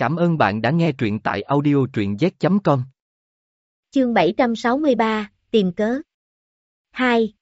Cảm ơn bạn đã nghe truyện tại audio truyện z.com. Chương 763, tìm cớ. 2.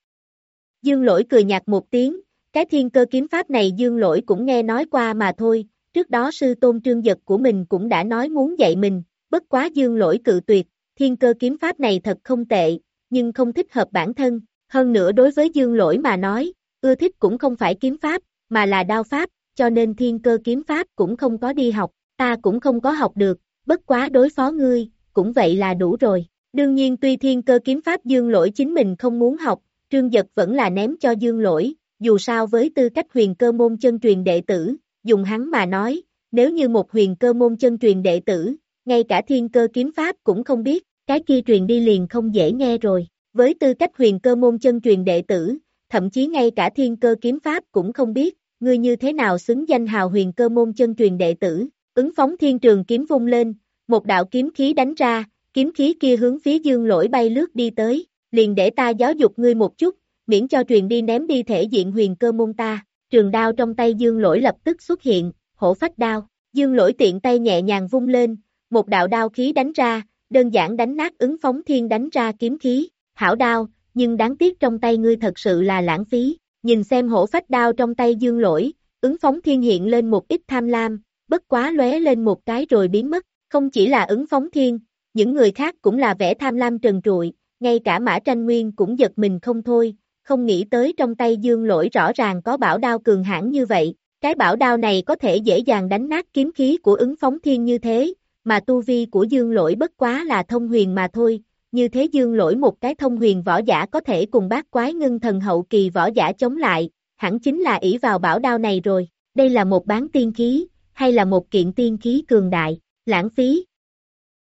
Dương lỗi cười nhạt một tiếng, cái thiên cơ kiếm pháp này dương lỗi cũng nghe nói qua mà thôi, trước đó sư tôn trương giật của mình cũng đã nói muốn dạy mình, bất quá dương lỗi cự tuyệt, thiên cơ kiếm pháp này thật không tệ, nhưng không thích hợp bản thân, hơn nữa đối với dương lỗi mà nói, ưa thích cũng không phải kiếm pháp, mà là đao pháp, cho nên thiên cơ kiếm pháp cũng không có đi học, ta cũng không có học được, bất quá đối phó ngươi, cũng vậy là đủ rồi. Đương nhiên tuy thiên cơ kiếm pháp dương lỗi chính mình không muốn học, trương giật vẫn là ném cho dương lỗi, dù sao với tư cách huyền cơ môn chân truyền đệ tử, dùng hắn mà nói, nếu như một huyền cơ môn chân truyền đệ tử, ngay cả thiên cơ kiếm pháp cũng không biết, cái kia truyền đi liền không dễ nghe rồi. Với tư cách huyền cơ môn chân truyền đệ tử, thậm chí ngay cả thiên cơ kiếm pháp cũng không biết, ngươi như thế nào xứng danh hào huyền cơ môn chân truyền đệ tử, ứng phóng thiên trường kiếm vung lên, một đạo kiếm khí đánh ra, kiếm khí kia hướng phía dương lỗi bay lướt đi tới, liền để ta giáo dục ngươi một chút, miễn cho truyền đi ném đi thể diện huyền cơ môn ta, trường đao trong tay dương lỗi lập tức xuất hiện, hổ phách đao, dương lỗi tiện tay nhẹ nhàng vung lên, một đạo đao khí đánh ra, đơn giản đánh nát ứng phóng thiên đánh ra kiếm khí, hảo đao, nhưng đáng tiếc trong tay ngươi thật sự là lãng phí, nhìn xem hổ phách đao trong tay dương lỗi, ứng phóng thiên hiện lên một ít tham lam, bất quá lóe lên một cái rồi biến mất, không chỉ là ứng phóng thiên, những người khác cũng là vẻ tham lam trần trụi, ngay cả mã tranh nguyên cũng giật mình không thôi, không nghĩ tới trong tay dương lỗi rõ ràng có bảo đao cường hãn như vậy, cái bảo đao này có thể dễ dàng đánh nát kiếm khí của ứng phóng thiên như thế, mà tu vi của dương lỗi bất quá là thông huyền mà thôi, như thế dương lỗi một cái thông huyền võ giả có thể cùng bác quái ngưng thần hậu kỳ võ giả chống lại, hẳn chính là ỷ vào bảo đao này rồi, đây là một bán tiên khí, hay là một kiện tiên khí cường đại, lãng phí.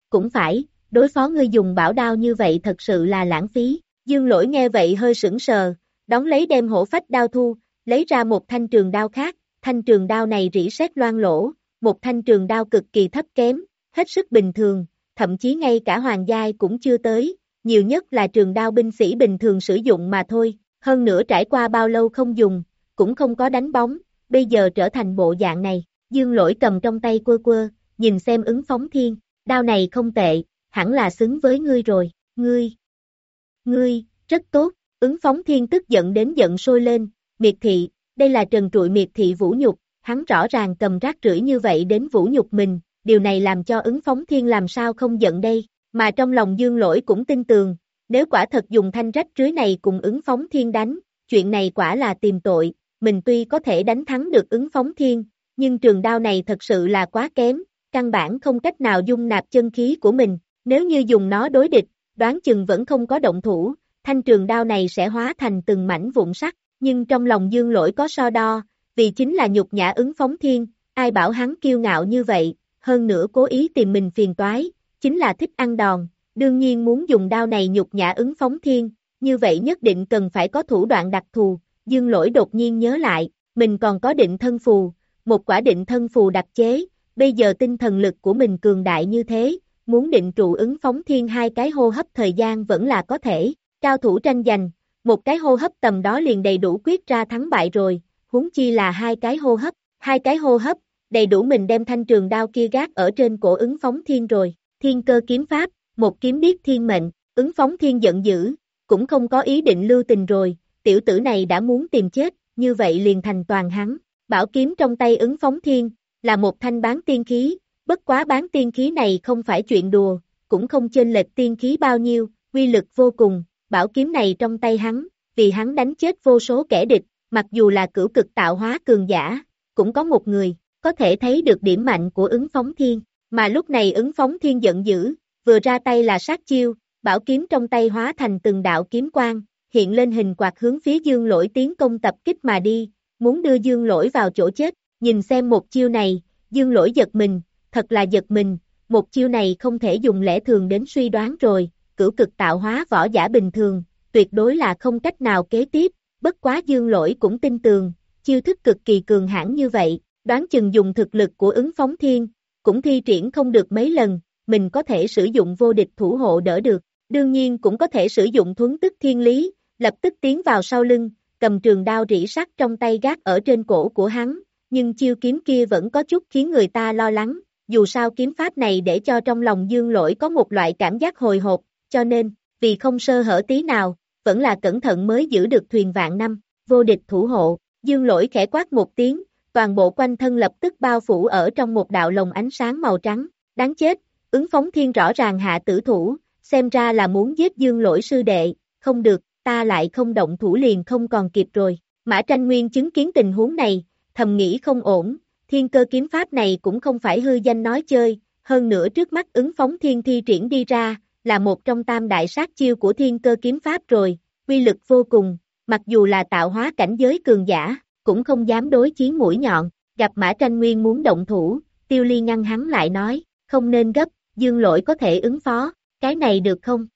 Cũng phải, đối phó ngươi dùng bảo đao như vậy thật sự là lãng phí, dương lỗi nghe vậy hơi sững sờ, đón lấy đem hổ phách đao thu, lấy ra một thanh trường đao khác, thanh trường đao này rỉ sét loan lỗ, một thanh trường đao cực kỳ thấp kém, hết sức bình thường, thậm chí ngay cả hoàng giai cũng chưa tới, nhiều nhất là trường đao binh sĩ bình thường sử dụng mà thôi, hơn nữa trải qua bao lâu không dùng, cũng không có đánh bóng, bây giờ trở thành bộ dạng này, dương lỗi cầm trong tay quơ quơ, nhìn xem ứng phóng thiên, đao này không tệ, hẳn là xứng với ngươi rồi, ngươi, ngươi, rất tốt, ứng phóng thiên tức giận đến giận sôi lên, miệt thị, đây là trần trụi miệt thị vũ nhục, hắn rõ ràng cầm rác rưởi như vậy đến vũ nhục mình, điều này làm cho ứng phóng thiên làm sao không giận đây, mà trong lòng dương lỗi cũng tin tường, nếu quả thật dùng thanh rách rưới này cùng ứng phóng thiên đánh, chuyện này quả là tìm tội, mình tuy có thể đánh thắng được ứng phóng thiên, nhưng trường đao này thật sự là quá kém, căn bản không cách nào dung nạp chân khí của mình, nếu như dùng nó đối địch, đoán chừng vẫn không có động thủ, thanh trường đao này sẽ hóa thành từng mảnh vụn sắt, nhưng trong lòng dương lỗi có so đo, vì chính là nhục nhã ứng phóng thiên, ai bảo hắn kiêu ngạo như vậy, hơn nữa cố ý tìm mình phiền toái, chính là thích ăn đòn, đương nhiên muốn dùng đao này nhục nhã ứng phóng thiên, như vậy nhất định cần phải có thủ đoạn đặc thù, dương lỗi đột nhiên nhớ lại, mình còn có định thân phù, một quả định thân phù đặc chế, bây giờ tinh thần lực của mình cường đại như thế, muốn định trụ ứng phóng thiên hai cái hô hấp thời gian vẫn là có thể, cao thủ tranh giành, một cái hô hấp tầm đó liền đầy đủ quyết ra thắng bại rồi, huống chi là hai cái hô hấp, hai cái hô hấp, đầy đủ mình đem thanh trường đao kia gác ở trên cổ ứng phóng thiên rồi, thiên cơ kiếm pháp, một kiếm biết thiên mệnh, ứng phóng thiên giận dữ, cũng không có ý định lưu tình rồi, tiểu tử này đã muốn tìm chết, như vậy liền thành toàn hắn, bảo kiếm trong tay ứng phóng thiên, là một thanh bán tiên khí, bất quá bán tiên khí này không phải chuyện đùa, cũng không chênh lệch tiên khí bao nhiêu, quy lực vô cùng, bảo kiếm này trong tay hắn, vì hắn đánh chết vô số kẻ địch, mặc dù là cửu cực tạo hóa cường giả, cũng có một người, có thể thấy được điểm mạnh của ứng phóng thiên, mà lúc này ứng phóng thiên giận dữ, vừa ra tay là sát chiêu, bảo kiếm trong tay hóa thành từng đạo kiếm quang, hiện lên hình quạt hướng phía dương lỗi tiến công tập kích mà đi, muốn đưa dương lỗi vào chỗ chết, nhìn xem một chiêu này, dương lỗi giật mình, thật là giật mình, một chiêu này không thể dùng lẽ thường đến suy đoán rồi, cửu cực tạo hóa võ giả bình thường, tuyệt đối là không cách nào kế tiếp, bất quá dương lỗi cũng tin tường, chiêu thức cực kỳ cường hãn như vậy, đoán chừng dùng thực lực của ứng phóng thiên, cũng thi triển không được mấy lần, mình có thể sử dụng vô địch thủ hộ đỡ được, đương nhiên cũng có thể sử dụng thuấn tức thiên lý, lập tức tiến vào sau lưng, cầm trường đao rỉ sắt trong tay gác ở trên cổ của hắn, nhưng chiêu kiếm kia vẫn có chút khiến người ta lo lắng, dù sao kiếm pháp này để cho trong lòng dương lỗi có một loại cảm giác hồi hộp, cho nên, vì không sơ hở tí nào, vẫn là cẩn thận mới giữ được thuyền vạn năm, vô địch thủ hộ, dương lỗi khẽ quát một tiếng, toàn bộ quanh thân lập tức bao phủ ở trong một đạo lồng ánh sáng màu trắng, đáng chết, ứng phóng thiên rõ ràng hạ tử thủ, xem ra là muốn giết dương lỗi sư đệ, không được, ta lại không động thủ liền không còn kịp rồi, Mã Tranh Nguyên chứng kiến tình huống này, thầm nghĩ không ổn, thiên cơ kiếm pháp này cũng không phải hư danh nói chơi, hơn nữa trước mắt ứng phóng thiên thi triển đi ra, là một trong tam đại sát chiêu của thiên cơ kiếm pháp rồi, quy lực vô cùng, mặc dù là tạo hóa cảnh giới cường giả, cũng không dám đối chiến mũi nhọn, gặp Mã Tranh Nguyên muốn động thủ, tiêu ly ngăn hắn lại nói, không nên gấp, dương lỗi có thể ứng phó, cái này được không?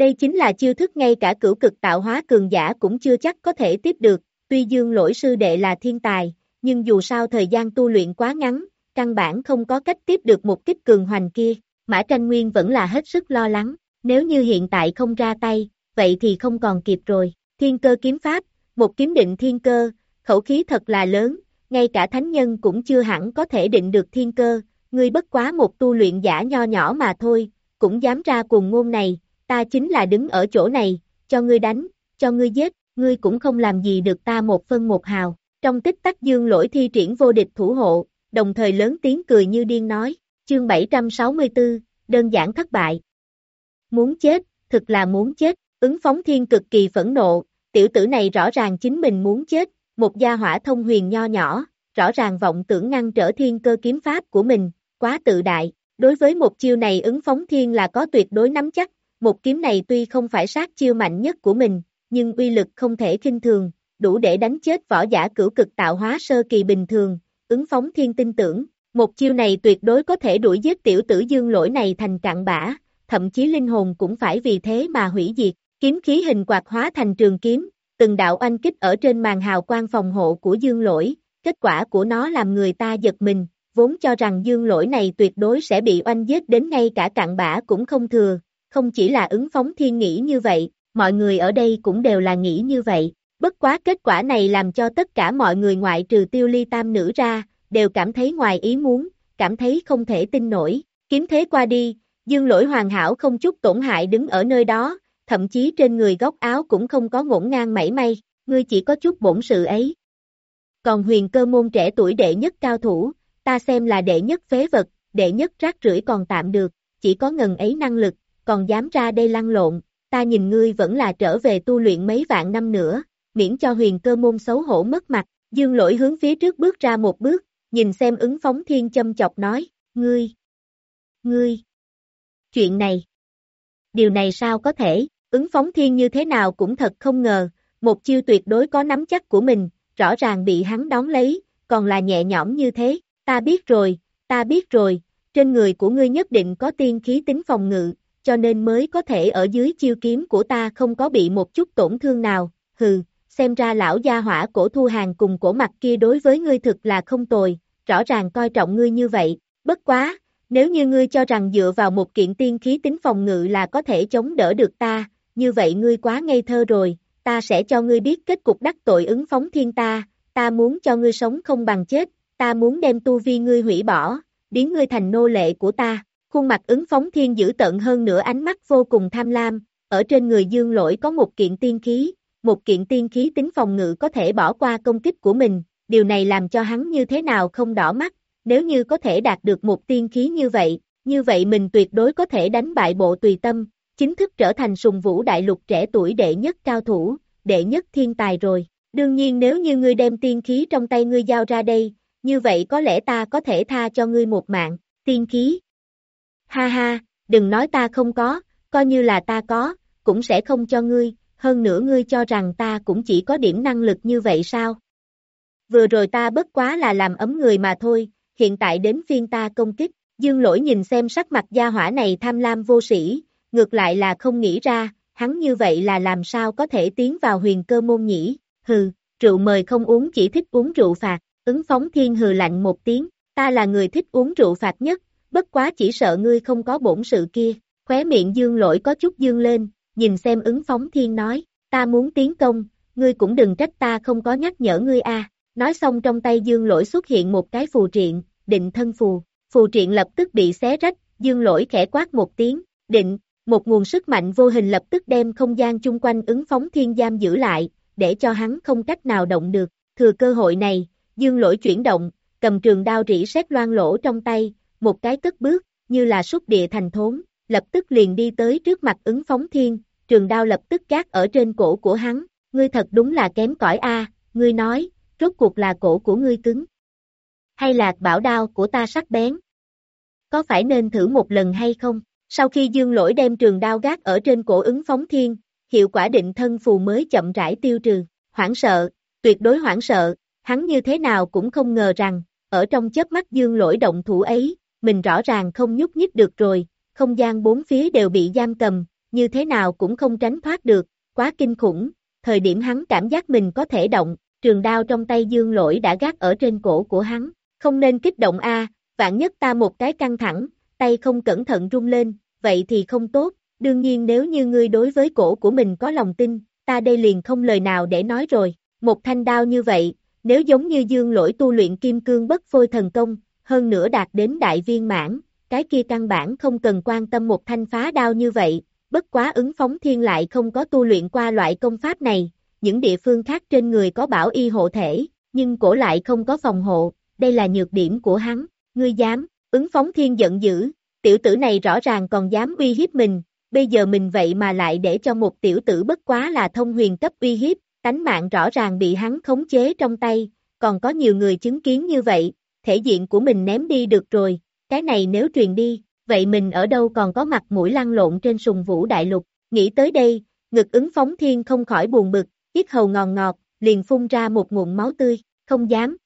Đây chính là chiêu thức ngay cả cửu cực tạo hóa cường giả cũng chưa chắc có thể tiếp được, tuy dương lỗi sư đệ là thiên tài, nhưng dù sao thời gian tu luyện quá ngắn, căn bản không có cách tiếp được một kích cường hoành kia, Mã Tranh Nguyên vẫn là hết sức lo lắng, nếu như hiện tại không ra tay, vậy thì không còn kịp rồi, thiên cơ kiếm pháp, một kiếm định thiên cơ, khẩu khí thật là lớn, ngay cả thánh nhân cũng chưa hẳn có thể định được thiên cơ, ngươi bất quá một tu luyện giả nho nhỏ mà thôi, cũng dám ra cùng ngôn này, ta chính là đứng ở chỗ này, cho ngươi đánh, cho ngươi giết, ngươi cũng không làm gì được ta một phân một hào. Trong tích tắc dương lỗi thi triển vô địch thủ hộ, đồng thời lớn tiếng cười như điên nói, chương 764, đơn giản thất bại. Muốn chết, thực là muốn chết, ứng phóng thiên cực kỳ phẫn nộ, tiểu tử này rõ ràng chính mình muốn chết, một gia hỏa thông huyền nho nhỏ, rõ ràng vọng tưởng ngăn trở thiên cơ kiếm pháp của mình, quá tự đại. Đối với một chiêu này ứng phóng thiên là có tuyệt đối nắm chắc, một kiếm này tuy không phải sát chiêu mạnh nhất của mình, nhưng uy lực không thể kinh thường, đủ để đánh chết võ giả cửu cực tạo hóa sơ kỳ bình thường, ứng phóng thiên tin tưởng, một chiêu này tuyệt đối có thể đuổi giết tiểu tử dương lỗi này thành cạn bã, thậm chí linh hồn cũng phải vì thế mà hủy diệt, kiếm khí hình quạt hóa thành trường kiếm, từng đạo oanh kích ở trên màn hào quang phòng hộ của dương lỗi, kết quả của nó làm người ta giật mình, vốn cho rằng dương lỗi này tuyệt đối sẽ bị oanh giết đến ngay cả cạn bã cũng không thừa, không chỉ là ứng phóng thiên nghĩ như vậy, mọi người ở đây cũng đều là nghĩ như vậy, bất quá kết quả này làm cho tất cả mọi người ngoại trừ tiêu ly tam nữ ra, đều cảm thấy ngoài ý muốn, cảm thấy không thể tin nổi, kiếm thế qua đi, dương lỗi hoàn hảo không chút tổn hại đứng ở nơi đó, thậm chí trên người góc áo cũng không có ngổn ngang mảy may, ngươi chỉ có chút bổn sự ấy. Còn huyền cơ môn trẻ tuổi đệ nhất cao thủ, ta xem là đệ nhất phế vật, đệ nhất rác rưởi còn tạm được, chỉ có ngần ấy năng lực, còn dám ra đây lăn lộn, ta nhìn ngươi vẫn là trở về tu luyện mấy vạn năm nữa, miễn cho huyền cơ môn xấu hổ mất mặt, dương lỗi hướng phía trước bước ra một bước, nhìn xem ứng phóng thiên châm chọc nói, ngươi, ngươi, chuyện này, điều này sao có thể, ứng phóng thiên như thế nào cũng thật không ngờ, một chiêu tuyệt đối có nắm chắc của mình, rõ ràng bị hắn đón lấy, còn là nhẹ nhõm như thế, ta biết rồi, ta biết rồi, trên người của ngươi nhất định có tiên khí tính phòng ngự, cho nên mới có thể ở dưới chiêu kiếm của ta không có bị một chút tổn thương nào, hừ, xem ra lão gia hỏa cổ thu hàng cùng cổ mặt kia đối với ngươi thực là không tồi, rõ ràng coi trọng ngươi như vậy, bất quá, nếu như ngươi cho rằng dựa vào một kiện tiên khí tính phòng ngự là có thể chống đỡ được ta, như vậy ngươi quá ngây thơ rồi, ta sẽ cho ngươi biết kết cục đắc tội ứng phóng thiên ta, ta muốn cho ngươi sống không bằng chết, ta muốn đem tu vi ngươi hủy bỏ, biến ngươi thành nô lệ của ta. Khuôn mặt ứng phóng thiên dữ tận hơn nữa ánh mắt vô cùng tham lam, ở trên người dương lỗi có một kiện tiên khí, một kiện tiên khí tính phòng ngự có thể bỏ qua công kích của mình, điều này làm cho hắn như thế nào không đỏ mắt, nếu như có thể đạt được một tiên khí như vậy, như vậy mình tuyệt đối có thể đánh bại bộ tùy tâm, chính thức trở thành sùng vũ đại lục trẻ tuổi đệ nhất cao thủ, đệ nhất thiên tài rồi. Đương nhiên nếu như ngươi đem tiên khí trong tay ngươi giao ra đây, như vậy có lẽ ta có thể tha cho ngươi một mạng, tiên khí. Ha ha, đừng nói ta không có, coi như là ta có, cũng sẽ không cho ngươi, hơn nữa ngươi cho rằng ta cũng chỉ có điểm năng lực như vậy sao? Vừa rồi ta bất quá là làm ấm người mà thôi, hiện tại đến phiên ta công kích, dương lỗi nhìn xem sắc mặt gia hỏa này tham lam vô sĩ, ngược lại là không nghĩ ra, hắn như vậy là làm sao có thể tiến vào huyền cơ môn nhỉ, hừ, rượu mời không uống chỉ thích uống rượu phạt, ứng phóng thiên hừ lạnh một tiếng, ta là người thích uống rượu phạt nhất, bất quá chỉ sợ ngươi không có bổn sự kia, khóe miệng dương lỗi có chút dương lên, nhìn xem ứng phóng thiên nói, ta muốn tiến công, ngươi cũng đừng trách ta không có nhắc nhở ngươi a. nói xong trong tay dương lỗi xuất hiện một cái phù triện, định thân phù, phù triện lập tức bị xé rách, dương lỗi khẽ quát một tiếng, định, một nguồn sức mạnh vô hình lập tức đem không gian chung quanh ứng phóng thiên giam giữ lại, để cho hắn không cách nào động được, thừa cơ hội này, dương lỗi chuyển động, cầm trường đao rỉ sét loan lỗ trong tay, một cái tức bước, như là xúc địa thành thốn, lập tức liền đi tới trước mặt ứng phóng thiên, trường đao lập tức gác ở trên cổ của hắn, ngươi thật đúng là kém cỏi a, ngươi nói, rốt cuộc là cổ của ngươi cứng. Hay là bảo đao của ta sắc bén? Có phải nên thử một lần hay không? Sau khi dương lỗi đem trường đao gác ở trên cổ ứng phóng thiên, hiệu quả định thân phù mới chậm rãi tiêu trừ, hoảng sợ, tuyệt đối hoảng sợ, hắn như thế nào cũng không ngờ rằng, ở trong chớp mắt dương lỗi động thủ ấy, mình rõ ràng không nhúc nhích được rồi, không gian bốn phía đều bị giam cầm, như thế nào cũng không tránh thoát được, quá kinh khủng, thời điểm hắn cảm giác mình có thể động, trường đao trong tay dương lỗi đã gác ở trên cổ của hắn, không nên kích động a vạn nhất ta một cái căng thẳng, tay không cẩn thận rung lên, vậy thì không tốt, đương nhiên nếu như ngươi đối với cổ của mình có lòng tin, ta đây liền không lời nào để nói rồi, một thanh đao như vậy, nếu giống như dương lỗi tu luyện kim cương bất phôi thần công, hơn nữa đạt đến đại viên mãn, cái kia căn bản không cần quan tâm một thanh phá đao như vậy, bất quá ứng phóng thiên lại không có tu luyện qua loại công pháp này, những địa phương khác trên người có bảo y hộ thể, nhưng cổ lại không có phòng hộ, đây là nhược điểm của hắn, ngươi dám, ứng phóng thiên giận dữ, tiểu tử này rõ ràng còn dám uy hiếp mình, bây giờ mình vậy mà lại để cho một tiểu tử bất quá là thông huyền cấp uy hiếp, tánh mạng rõ ràng bị hắn khống chế trong tay, còn có nhiều người chứng kiến như vậy, thể diện của mình ném đi được rồi, cái này nếu truyền đi, vậy mình ở đâu còn có mặt mũi lăn lộn trên sùng vũ đại lục, nghĩ tới đây, ngực ứng phóng thiên không khỏi buồn bực, ít hầu ngòn ngọt, liền phun ra một nguồn máu tươi, không dám.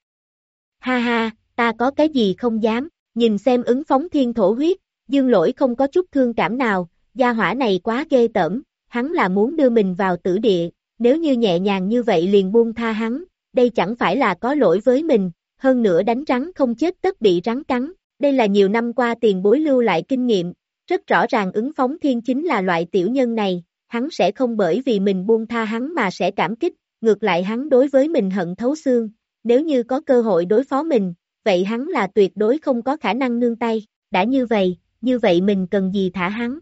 Ha ha, ta có cái gì không dám, nhìn xem ứng phóng thiên thổ huyết, dương lỗi không có chút thương cảm nào, gia hỏa này quá ghê tởm, hắn là muốn đưa mình vào tử địa, nếu như nhẹ nhàng như vậy liền buông tha hắn, đây chẳng phải là có lỗi với mình, hơn nữa đánh rắn không chết tất bị rắn cắn, đây là nhiều năm qua tiền bối lưu lại kinh nghiệm, rất rõ ràng ứng phóng thiên chính là loại tiểu nhân này, hắn sẽ không bởi vì mình buông tha hắn mà sẽ cảm kích, ngược lại hắn đối với mình hận thấu xương, nếu như có cơ hội đối phó mình, vậy hắn là tuyệt đối không có khả năng nương tay, đã như vậy, như vậy mình cần gì thả hắn.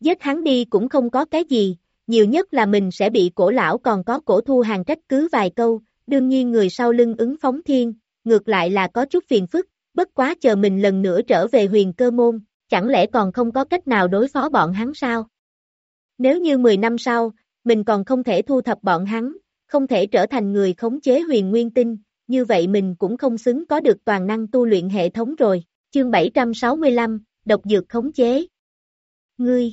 Giết hắn đi cũng không có cái gì, nhiều nhất là mình sẽ bị cổ lão còn có cổ thu hàng trách cứ vài câu, đương nhiên người sau lưng ứng phóng thiên, ngược lại là có chút phiền phức, bất quá chờ mình lần nữa trở về huyền cơ môn, chẳng lẽ còn không có cách nào đối phó bọn hắn sao? Nếu như 10 năm sau, mình còn không thể thu thập bọn hắn, không thể trở thành người khống chế huyền nguyên tinh, như vậy mình cũng không xứng có được toàn năng tu luyện hệ thống rồi. Chương 765, độc dược khống chế. Ngươi,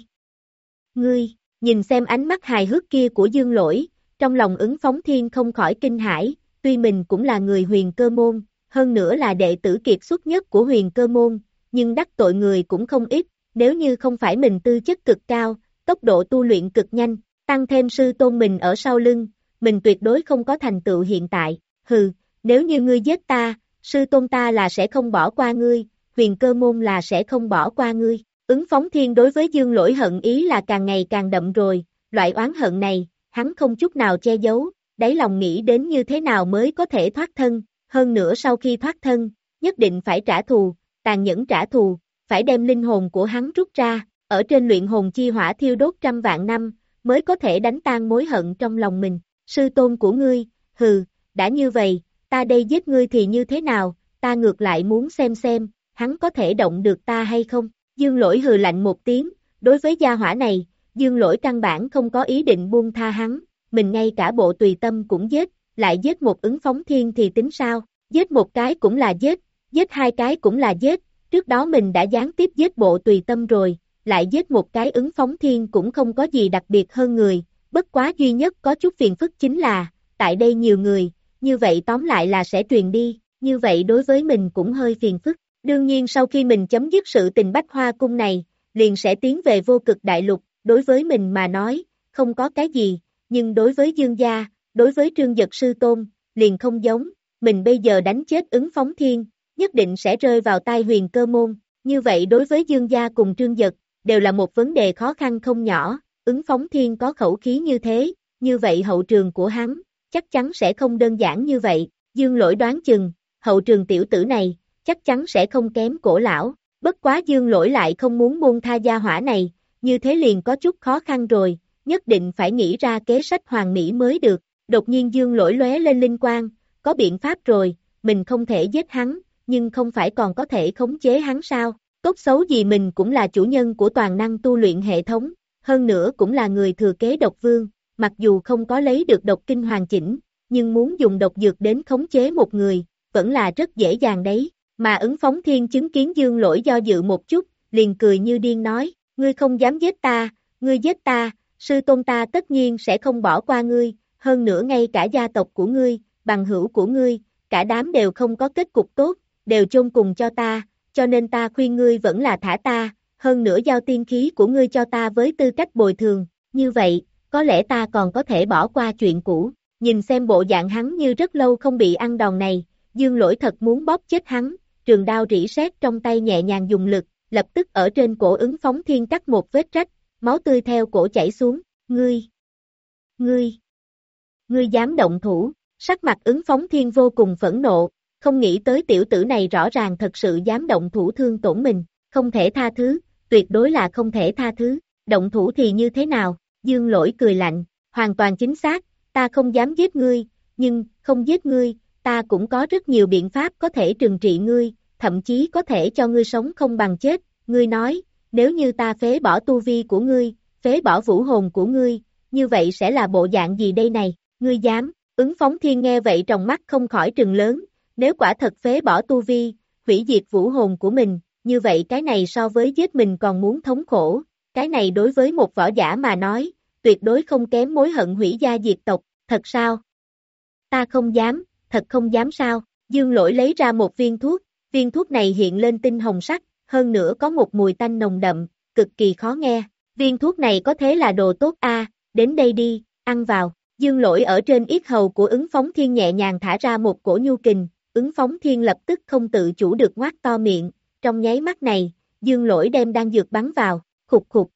ngươi, nhìn xem ánh mắt hài hước kia của dương lỗi, trong lòng ứng phóng thiên không khỏi kinh hãi, tuy mình cũng là người huyền cơ môn, hơn nữa là đệ tử kiệt xuất nhất của huyền cơ môn, nhưng đắc tội người cũng không ít, nếu như không phải mình tư chất cực cao, tốc độ tu luyện cực nhanh, tăng thêm sư tôn mình ở sau lưng, mình tuyệt đối không có thành tựu hiện tại, hừ, nếu như ngươi giết ta, sư tôn ta là sẽ không bỏ qua ngươi, huyền cơ môn là sẽ không bỏ qua ngươi. Ứng phóng thiên đối với dương lỗi hận ý là càng ngày càng đậm rồi, loại oán hận này, hắn không chút nào che giấu, đáy lòng nghĩ đến như thế nào mới có thể thoát thân, hơn nữa sau khi thoát thân, nhất định phải trả thù, tàn nhẫn trả thù, phải đem linh hồn của hắn rút ra, ở trên luyện hồn chi hỏa thiêu đốt trăm vạn năm, mới có thể đánh tan mối hận trong lòng mình, sư tôn của ngươi, hừ, đã như vậy, ta đây giết ngươi thì như thế nào, ta ngược lại muốn xem xem, hắn có thể động được ta hay không, dương lỗi hừ lạnh một tiếng, đối với gia hỏa này, dương lỗi căn bản không có ý định buông tha hắn, mình ngay cả bộ tùy tâm cũng giết, lại giết một ứng phóng thiên thì tính sao, giết một cái cũng là giết, giết hai cái cũng là giết, trước đó mình đã gián tiếp giết bộ tùy tâm rồi, lại giết một cái ứng phóng thiên cũng không có gì đặc biệt hơn người, bất quá duy nhất có chút phiền phức chính là, tại đây nhiều người, như vậy tóm lại là sẽ truyền đi, như vậy đối với mình cũng hơi phiền phức. Đương nhiên sau khi mình chấm dứt sự tình bách hoa cung này, liền sẽ tiến về vô cực đại lục, đối với mình mà nói, không có cái gì, nhưng đối với dương gia, đối với trương giật sư tôn, liền không giống, mình bây giờ đánh chết ứng phóng thiên, nhất định sẽ rơi vào tai huyền cơ môn, như vậy đối với dương gia cùng trương giật, đều là một vấn đề khó khăn không nhỏ, ứng phóng thiên có khẩu khí như thế, như vậy hậu trường của hắn, chắc chắn sẽ không đơn giản như vậy, dương lỗi đoán chừng, hậu trường tiểu tử này, chắc chắn sẽ không kém cổ lão, bất quá dương lỗi lại không muốn buông tha gia hỏa này, như thế liền có chút khó khăn rồi, nhất định phải nghĩ ra kế sách hoàng mỹ mới được, đột nhiên dương lỗi lóe lên linh quang, có biện pháp rồi, mình không thể giết hắn, nhưng không phải còn có thể khống chế hắn sao, tốt xấu gì mình cũng là chủ nhân của toàn năng tu luyện hệ thống, hơn nữa cũng là người thừa kế độc vương, mặc dù không có lấy được độc kinh hoàn chỉnh, nhưng muốn dùng độc dược đến khống chế một người, vẫn là rất dễ dàng đấy, mà ứng phóng thiên chứng kiến dương lỗi do dự một chút, liền cười như điên nói, ngươi không dám giết ta, ngươi giết ta, sư tôn ta tất nhiên sẽ không bỏ qua ngươi, hơn nữa ngay cả gia tộc của ngươi, bằng hữu của ngươi, cả đám đều không có kết cục tốt, đều chôn cùng cho ta, cho nên ta khuyên ngươi vẫn là thả ta, hơn nữa giao tiên khí của ngươi cho ta với tư cách bồi thường, như vậy, có lẽ ta còn có thể bỏ qua chuyện cũ, nhìn xem bộ dạng hắn như rất lâu không bị ăn đòn này, dương lỗi thật muốn bóp chết hắn, trường đao rỉ sét trong tay nhẹ nhàng dùng lực, lập tức ở trên cổ ứng phóng thiên cắt một vết rách, máu tươi theo cổ chảy xuống, ngươi, ngươi, ngươi dám động thủ, sắc mặt ứng phóng thiên vô cùng phẫn nộ, không nghĩ tới tiểu tử này rõ ràng thật sự dám động thủ thương tổn mình, không thể tha thứ, tuyệt đối là không thể tha thứ, động thủ thì như thế nào, dương lỗi cười lạnh, hoàn toàn chính xác, ta không dám giết ngươi, nhưng, không giết ngươi, ta cũng có rất nhiều biện pháp có thể trừng trị ngươi, thậm chí có thể cho ngươi sống không bằng chết, ngươi nói, nếu như ta phế bỏ tu vi của ngươi, phế bỏ vũ hồn của ngươi, như vậy sẽ là bộ dạng gì đây này, ngươi dám, ứng phóng thiên nghe vậy trong mắt không khỏi trừng lớn, nếu quả thật phế bỏ tu vi, hủy diệt vũ hồn của mình, như vậy cái này so với giết mình còn muốn thống khổ, cái này đối với một võ giả mà nói, tuyệt đối không kém mối hận hủy gia diệt tộc, thật sao? Ta không dám, thật không dám sao, dương lỗi lấy ra một viên thuốc, viên thuốc này hiện lên tinh hồng sắc, hơn nữa có một mùi tanh nồng đậm, cực kỳ khó nghe, viên thuốc này có thế là đồ tốt a đến đây đi, ăn vào, dương lỗi ở trên yết hầu của ứng phóng thiên nhẹ nhàng thả ra một cổ nhu kình, ứng phóng thiên lập tức không tự chủ được ngoát to miệng, trong nháy mắt này, dương lỗi đem đang dược bắn vào, khục khục,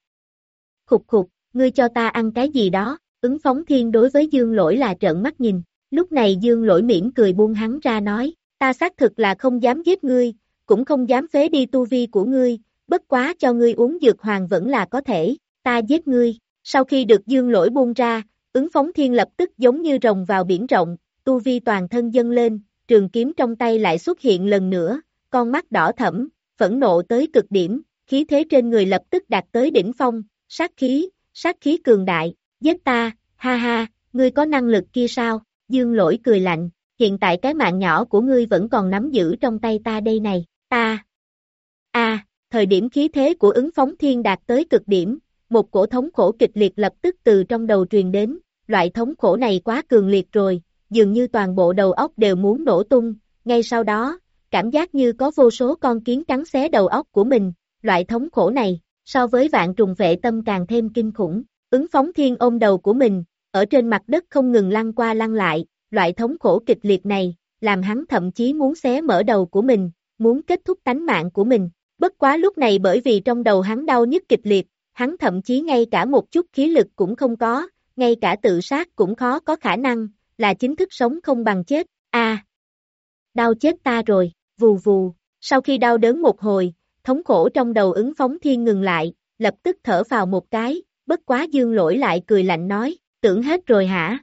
khục khục, ngươi cho ta ăn cái gì đó, ứng phóng thiên đối với dương lỗi là trợn mắt nhìn, lúc này dương lỗi mỉm cười buông hắn ra nói, ta xác thực là không dám giết ngươi, cũng không dám phế đi tu vi của ngươi, bất quá cho ngươi uống dược hoàng vẫn là có thể, ta giết ngươi, sau khi được dương lỗi buông ra, ứng phóng thiên lập tức giống như rồng vào biển rộng, tu vi toàn thân dâng lên, trường kiếm trong tay lại xuất hiện lần nữa, con mắt đỏ thẫm, phẫn nộ tới cực điểm, khí thế trên người lập tức đạt tới đỉnh phong, sát khí, sát khí cường đại, giết ta, ha ha, ngươi có năng lực kia sao, dương lỗi cười lạnh, hiện tại cái mạng nhỏ của ngươi vẫn còn nắm giữ trong tay ta đây này, A, a à, thời điểm khí thế của ứng phóng thiên đạt tới cực điểm, một cổ thống khổ kịch liệt lập tức từ trong đầu truyền đến, loại thống khổ này quá cường liệt rồi, dường như toàn bộ đầu óc đều muốn nổ tung, ngay sau đó, cảm giác như có vô số con kiến cắn xé đầu óc của mình, loại thống khổ này, so với vạn trùng vệ tâm càng thêm kinh khủng, ứng phóng thiên ôm đầu của mình, ở trên mặt đất không ngừng lăn qua lăn lại, loại thống khổ kịch liệt này, làm hắn thậm chí muốn xé mở đầu của mình, muốn kết thúc tánh mạng của mình, bất quá lúc này bởi vì trong đầu hắn đau nhức kịch liệt, hắn thậm chí ngay cả một chút khí lực cũng không có, ngay cả tự sát cũng khó có khả năng, là chính thức sống không bằng chết, a đau chết ta rồi, vù vù, sau khi đau đớn một hồi, thống khổ trong đầu ứng phóng thiên ngừng lại, lập tức thở vào một cái, bất quá dương lỗi lại cười lạnh nói, tưởng hết rồi hả?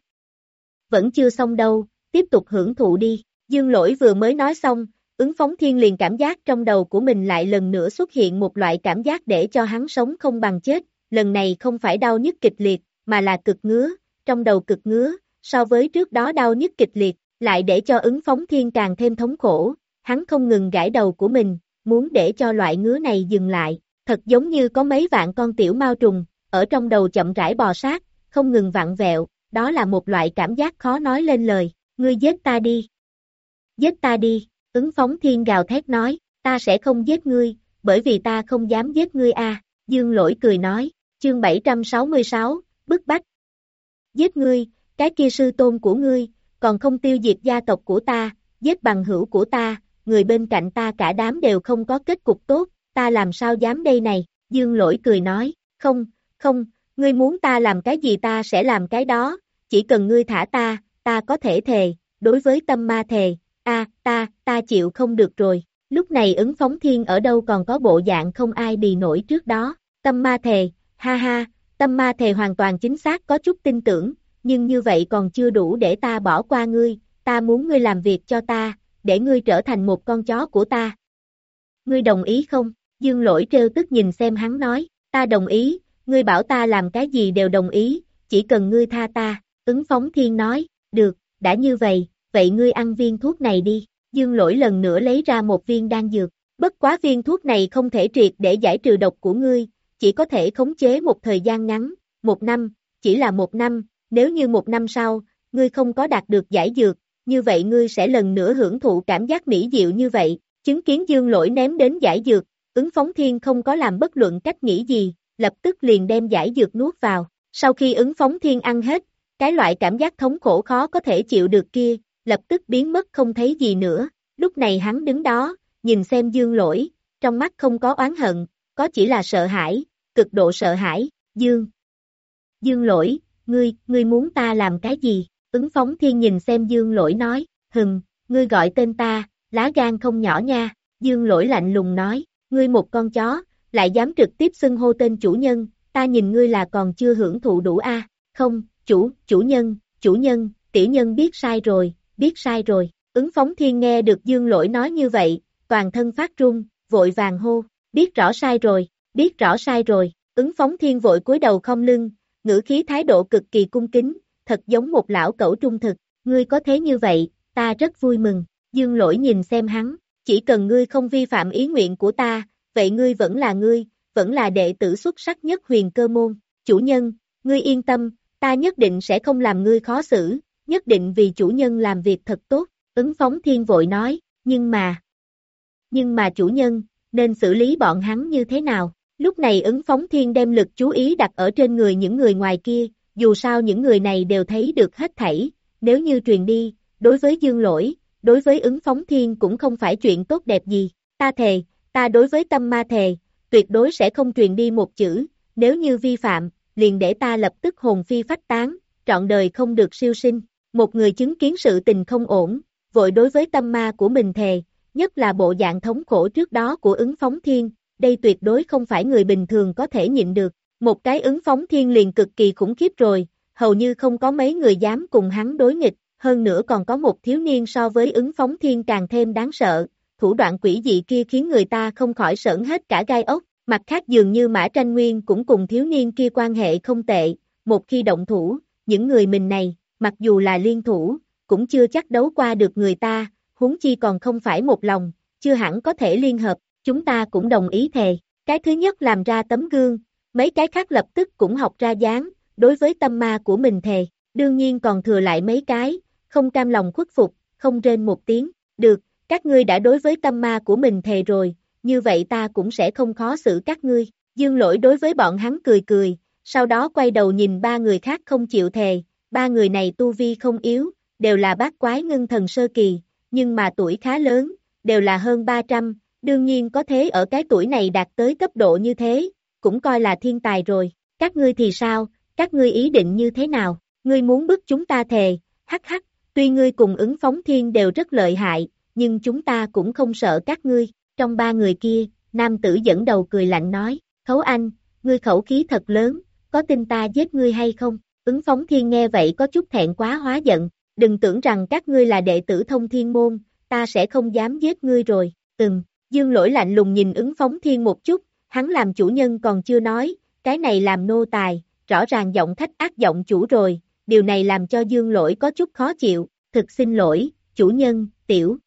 Vẫn chưa xong đâu, tiếp tục hưởng thụ đi, dương lỗi vừa mới nói xong, ứng phóng thiên liền cảm giác trong đầu của mình lại lần nữa xuất hiện một loại cảm giác để cho hắn sống không bằng chết, lần này không phải đau nhức kịch liệt, mà là cực ngứa, trong đầu cực ngứa, so với trước đó đau nhức kịch liệt, lại để cho ứng phóng thiên càng thêm thống khổ, hắn không ngừng gãi đầu của mình, muốn để cho loại ngứa này dừng lại, thật giống như có mấy vạn con tiểu mao trùng, ở trong đầu chậm rãi bò sát, không ngừng vặn vẹo, đó là một loại cảm giác khó nói lên lời, ngươi giết ta đi. Giết ta đi, ứng phóng thiên gào thét nói, ta sẽ không giết ngươi, bởi vì ta không dám giết ngươi a. dương lỗi cười nói, chương 766, bức bách. Giết ngươi, cái kia sư tôn của ngươi, còn không tiêu diệt gia tộc của ta, giết bằng hữu của ta, người bên cạnh ta cả đám đều không có kết cục tốt, ta làm sao dám đây này, dương lỗi cười nói, không, không, ngươi muốn ta làm cái gì ta sẽ làm cái đó, chỉ cần ngươi thả ta, ta có thể thề, đối với tâm ma thề, a ta, ta chịu không được rồi, Lúc này ứng phóng thiên ở đâu còn có bộ dạng không ai bì nổi trước đó, tâm ma thề, ha ha, tâm ma thề hoàn toàn chính xác có chút tin tưởng, nhưng như vậy còn chưa đủ để ta bỏ qua ngươi, ta muốn ngươi làm việc cho ta, để ngươi trở thành một con chó của ta. Ngươi đồng ý không? Dương lỗi trêu tức nhìn xem hắn nói, ta đồng ý, ngươi bảo ta làm cái gì đều đồng ý, chỉ cần ngươi tha ta, ứng phóng thiên nói, được, đã như vậy, vậy ngươi ăn viên thuốc này đi, dương lỗi lần nữa lấy ra một viên đan dược, bất quá viên thuốc này không thể triệt để giải trừ độc của ngươi, chỉ có thể khống chế một thời gian ngắn, một năm, chỉ là một năm, nếu như một năm sau, ngươi không có đạt được giải dược, như vậy ngươi sẽ lần nữa hưởng thụ cảm giác mỹ diệu như vậy, chứng kiến dương lỗi ném đến giải dược, ứng phóng thiên không có làm bất luận cách nghĩ gì, lập tức liền đem giải dược nuốt vào, sau khi ứng phóng thiên ăn hết, cái loại cảm giác thống khổ khó có thể chịu được kia, lập tức biến mất không thấy gì nữa, lúc này hắn đứng đó, nhìn xem dương lỗi, trong mắt không có oán hận, có chỉ là sợ hãi, cực độ sợ hãi, dương. Dương lỗi, ngươi, ngươi muốn ta làm cái gì? Ứng phóng thiên nhìn xem dương lỗi nói, hừng, ngươi gọi tên ta, lá gan không nhỏ nha, dương lỗi lạnh lùng nói, ngươi một con chó, lại dám trực tiếp xưng hô tên chủ nhân, ta nhìn ngươi là còn chưa hưởng thụ đủ a. Không, chủ, chủ nhân, chủ nhân, tiểu nhân biết sai rồi, biết sai rồi, ứng phóng thiên nghe được dương lỗi nói như vậy, toàn thân phát run, vội vàng hô, biết rõ sai rồi, biết rõ sai rồi, ứng phóng thiên vội cúi đầu không lưng, ngữ khí thái độ cực kỳ cung kính, thật giống một lão cẩu trung thực, ngươi có thế như vậy, ta rất vui mừng, dương lỗi nhìn xem hắn, chỉ cần ngươi không vi phạm ý nguyện của ta, vậy ngươi vẫn là ngươi, vẫn là đệ tử xuất sắc nhất huyền cơ môn, chủ nhân, ngươi yên tâm, ta nhất định sẽ không làm ngươi khó xử, nhất định vì chủ nhân làm việc thật tốt, ứng phóng thiên vội nói, nhưng mà, nhưng mà chủ nhân, nên xử lý bọn hắn như thế nào? Lúc này ứng phóng thiên đem lực chú ý đặt ở trên người những người ngoài kia, dù sao những người này đều thấy được hết thảy, nếu như truyền đi, đối với dương lỗi, đối với ứng phóng thiên cũng không phải chuyện tốt đẹp gì, ta thề, ta đối với tâm ma thề, tuyệt đối sẽ không truyền đi một chữ, nếu như vi phạm, liền để ta lập tức hồn phi phách tán, trọn đời không được siêu sinh, một người chứng kiến sự tình không ổn, vội đối với tâm ma của mình thề, nhất là bộ dạng thống khổ trước đó của ứng phóng thiên, đây tuyệt đối không phải người bình thường có thể nhịn được, một cái ứng phóng thiên liền cực kỳ khủng khiếp rồi, hầu như không có mấy người dám cùng hắn đối nghịch, hơn nữa còn có một thiếu niên so với ứng phóng thiên càng thêm đáng sợ, thủ đoạn quỷ dị kia khiến người ta không khỏi sởn hết cả gai ốc, mặt khác dường như Mã Tranh Nguyên cũng cùng thiếu niên kia quan hệ không tệ, một khi động thủ, những người mình này, mặc dù là liên thủ, cũng chưa chắc đấu qua được người ta, huống chi còn không phải một lòng, chưa hẳn có thể liên hợp, chúng ta cũng đồng ý thề. Cái thứ nhất làm ra tấm gương, mấy cái khác lập tức cũng học ra dáng, đối với tâm ma của mình thề, đương nhiên còn thừa lại mấy cái, không cam lòng khuất phục, không rên một tiếng, được, các ngươi đã đối với tâm ma của mình thề rồi, như vậy ta cũng sẽ không khó xử các ngươi, dương lỗi đối với bọn hắn cười cười, sau đó quay đầu nhìn ba người khác không chịu thề, ba người này tu vi không yếu, đều là bát quái ngưng thần sơ kỳ, nhưng mà tuổi khá lớn, đều là hơn 300, đương nhiên có thế ở cái tuổi này đạt tới cấp độ như thế, cũng coi là thiên tài rồi, các ngươi thì sao, các ngươi ý định như thế nào, ngươi muốn bức chúng ta thề, hắc hắc, tuy ngươi cùng ứng phóng thiên đều rất lợi hại, nhưng chúng ta cũng không sợ các ngươi, trong ba người kia, nam tử dẫn đầu cười lạnh nói, khấu anh, ngươi khẩu khí thật lớn, có tin ta giết ngươi hay không, ứng phóng thiên nghe vậy có chút thẹn quá hóa giận, đừng tưởng rằng các ngươi là đệ tử thông thiên môn, ta sẽ không dám giết ngươi rồi, từng, dương lỗi lạnh lùng nhìn ứng phóng thiên một chút, hắn làm chủ nhân còn chưa nói, cái này làm nô tài, rõ ràng giọng thách ác giọng chủ rồi, điều này làm cho dương lỗi có chút khó chịu, thực xin lỗi, chủ nhân, tiểu.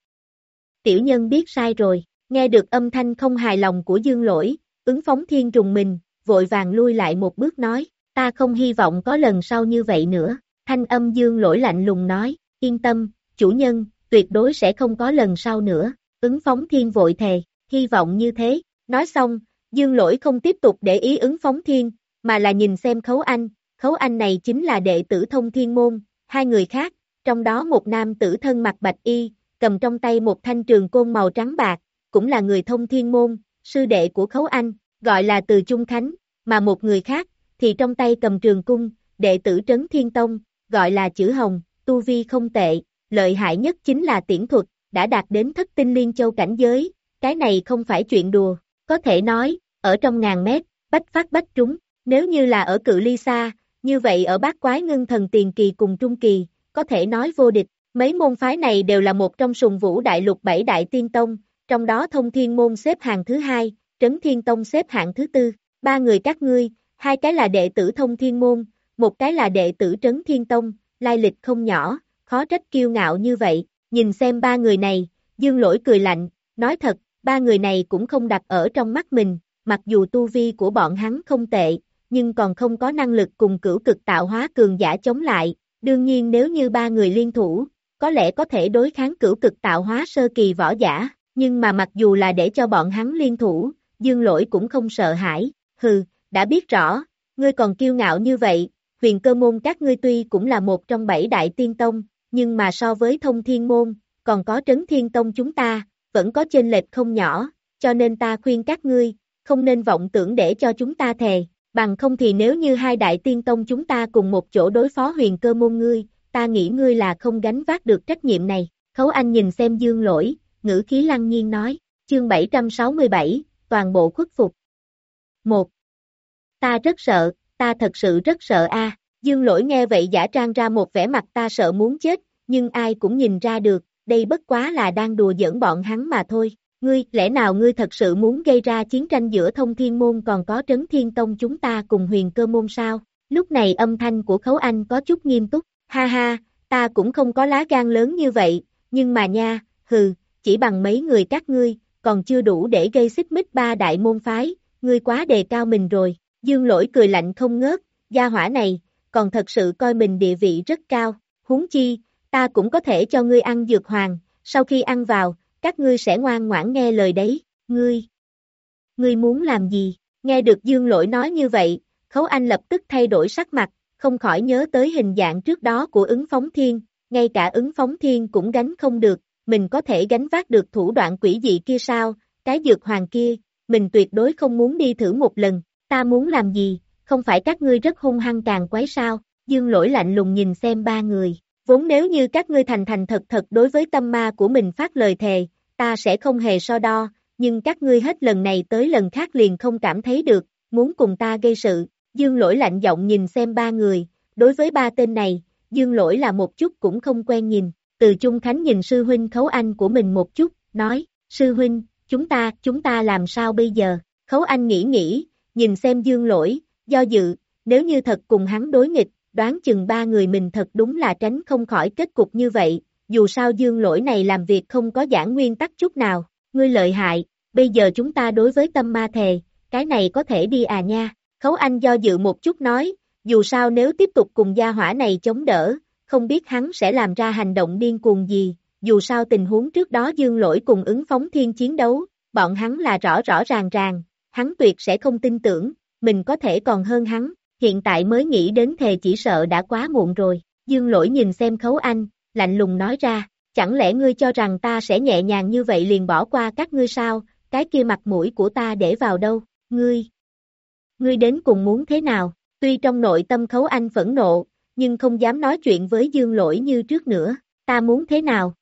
Tiểu nhân biết sai rồi, nghe được âm thanh không hài lòng của dương lỗi, ứng phóng thiên trùng mình, vội vàng lui lại một bước nói, ta không hy vọng có lần sau như vậy nữa, thanh âm dương lỗi lạnh lùng nói, yên tâm, chủ nhân, tuyệt đối sẽ không có lần sau nữa, ứng phóng thiên vội thề, hy vọng như thế, nói xong, dương lỗi không tiếp tục để ý ứng phóng thiên, mà là nhìn xem khấu anh, khấu anh này chính là đệ tử thông thiên môn, hai người khác, trong đó một nam tử thân mặc bạch y, cầm trong tay một thanh trường côn màu trắng bạc, cũng là người thông thiên môn, sư đệ của khấu anh, gọi là từ Trung Khánh, mà một người khác, thì trong tay cầm trường cung, đệ tử Trấn Thiên Tông, gọi là chữ hồng, tu vi không tệ, lợi hại nhất chính là tiễn thuật, đã đạt đến thất tinh liên châu cảnh giới, cái này không phải chuyện đùa, có thể nói, ở trong ngàn mét, bách phát bách trúng, nếu như là ở cự ly xa, như vậy ở bát quái ngưng thần tiền kỳ cùng trung kỳ, có thể nói vô địch, mấy môn phái này đều là một trong sùng vũ đại lục bảy đại tiên tông, trong đó thông thiên môn xếp hàng thứ hai, trấn thiên tông xếp hạng thứ tư, ba người các ngươi, hai cái là đệ tử thông thiên môn, một cái là đệ tử trấn thiên tông, lai lịch không nhỏ, khó trách kiêu ngạo như vậy, nhìn xem ba người này, dương lỗi cười lạnh, nói thật, ba người này cũng không đặt ở trong mắt mình, mặc dù tu vi của bọn hắn không tệ, nhưng còn không có năng lực cùng cửu cực tạo hóa cường giả chống lại, đương nhiên nếu như ba người liên thủ, có lẽ có thể đối kháng cửu cực tạo hóa sơ kỳ võ giả, nhưng mà mặc dù là để cho bọn hắn liên thủ, dương lỗi cũng không sợ hãi, hừ, đã biết rõ, ngươi còn kiêu ngạo như vậy, huyền cơ môn các ngươi tuy cũng là một trong bảy đại tiên tông, nhưng mà so với thông thiên môn, còn có trấn thiên tông chúng ta, vẫn có chênh lệch không nhỏ, cho nên ta khuyên các ngươi, không nên vọng tưởng để cho chúng ta thề, bằng không thì nếu như hai đại tiên tông chúng ta cùng một chỗ đối phó huyền cơ môn ngươi, ta nghĩ ngươi là không gánh vác được trách nhiệm này, khấu anh nhìn xem dương lỗi, ngữ khí lăng nhiên nói, chương 767, toàn bộ khuất phục. 1. Ta rất sợ, ta thật sự rất sợ a. Dương lỗi nghe vậy giả trang ra một vẻ mặt ta sợ muốn chết, nhưng ai cũng nhìn ra được, đây bất quá là đang đùa giỡn bọn hắn mà thôi. Ngươi, lẽ nào ngươi thật sự muốn gây ra chiến tranh giữa thông thiên môn còn có trấn thiên tông chúng ta cùng huyền cơ môn sao? Lúc này âm thanh của khấu anh có chút nghiêm túc, ha ha, ta cũng không có lá gan lớn như vậy, nhưng mà nha, hừ, chỉ bằng mấy người các ngươi, còn chưa đủ để gây xích mích ba đại môn phái, ngươi quá đề cao mình rồi. Dương lỗi cười lạnh không ngớt, gia hỏa này, còn thật sự coi mình địa vị rất cao, huống chi, ta cũng có thể cho ngươi ăn dược hoàng, sau khi ăn vào, các ngươi sẽ ngoan ngoãn nghe lời đấy, ngươi. Ngươi muốn làm gì? Nghe được dương lỗi nói như vậy, khấu anh lập tức thay đổi sắc mặt, không khỏi nhớ tới hình dạng trước đó của ứng phóng thiên, ngay cả ứng phóng thiên cũng gánh không được, mình có thể gánh vác được thủ đoạn quỷ dị kia sao, cái dược hoàng kia, mình tuyệt đối không muốn đi thử một lần, ta muốn làm gì, không phải các ngươi rất hung hăng càng quái sao, dương lỗi lạnh lùng nhìn xem ba người, vốn nếu như các ngươi thành thành thật thật đối với tâm ma của mình phát lời thề, ta sẽ không hề so đo, nhưng các ngươi hết lần này tới lần khác liền không cảm thấy được, muốn cùng ta gây sự, dương lỗi lạnh giọng nhìn xem ba người, đối với ba tên này, dương lỗi là một chút cũng không quen nhìn, từ Trung Khánh nhìn sư huynh khấu anh của mình một chút, nói, sư huynh, chúng ta, chúng ta làm sao bây giờ, khấu anh nghĩ nghĩ, nhìn xem dương lỗi, do dự, nếu như thật cùng hắn đối nghịch, đoán chừng ba người mình thật đúng là tránh không khỏi kết cục như vậy, dù sao dương lỗi này làm việc không có giảng nguyên tắc chút nào, ngươi lợi hại, bây giờ chúng ta đối với tâm ma thề, cái này có thể đi à nha, khấu anh do dự một chút nói, dù sao nếu tiếp tục cùng gia hỏa này chống đỡ, không biết hắn sẽ làm ra hành động điên cuồng gì, dù sao tình huống trước đó dương lỗi cùng ứng phóng thiên chiến đấu, bọn hắn là rõ rõ ràng ràng, hắn tuyệt sẽ không tin tưởng, mình có thể còn hơn hắn, hiện tại mới nghĩ đến thề chỉ sợ đã quá muộn rồi, dương lỗi nhìn xem khấu anh, lạnh lùng nói ra, chẳng lẽ ngươi cho rằng ta sẽ nhẹ nhàng như vậy liền bỏ qua các ngươi sao, cái kia mặt mũi của ta để vào đâu, ngươi, ngươi đến cùng muốn thế nào, tuy trong nội tâm khấu anh phẫn nộ, nhưng không dám nói chuyện với dương lỗi như trước nữa, ta muốn thế nào?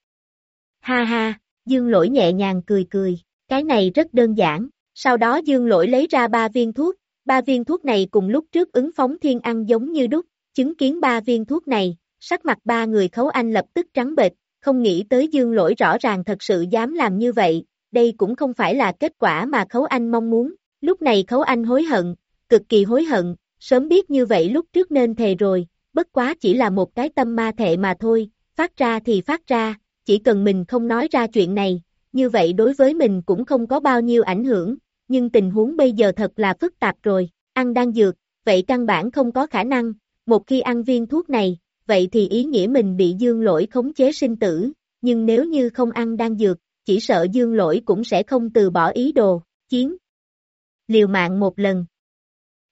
Ha ha, dương lỗi nhẹ nhàng cười cười, cái này rất đơn giản, sau đó dương lỗi lấy ra ba viên thuốc, ba viên thuốc này cùng lúc trước ứng phóng thiên ăn giống như đúc, chứng kiến ba viên thuốc này, sắc mặt ba người khấu anh lập tức trắng bệch, không nghĩ tới dương lỗi rõ ràng thật sự dám làm như vậy, đây cũng không phải là kết quả mà khấu anh mong muốn, lúc này khấu anh hối hận, cực kỳ hối hận, sớm biết như vậy lúc trước nên thề rồi, bất quá chỉ là một cái tâm ma thệ mà thôi, phát ra thì phát ra, chỉ cần mình không nói ra chuyện này, như vậy đối với mình cũng không có bao nhiêu ảnh hưởng, nhưng tình huống bây giờ thật là phức tạp rồi, ăn đang dược, vậy căn bản không có khả năng, một khi ăn viên thuốc này, vậy thì ý nghĩa mình bị dương lỗi khống chế sinh tử, nhưng nếu như không ăn đang dược, chỉ sợ dương lỗi cũng sẽ không từ bỏ ý đồ, chiến. Liều mạng một lần.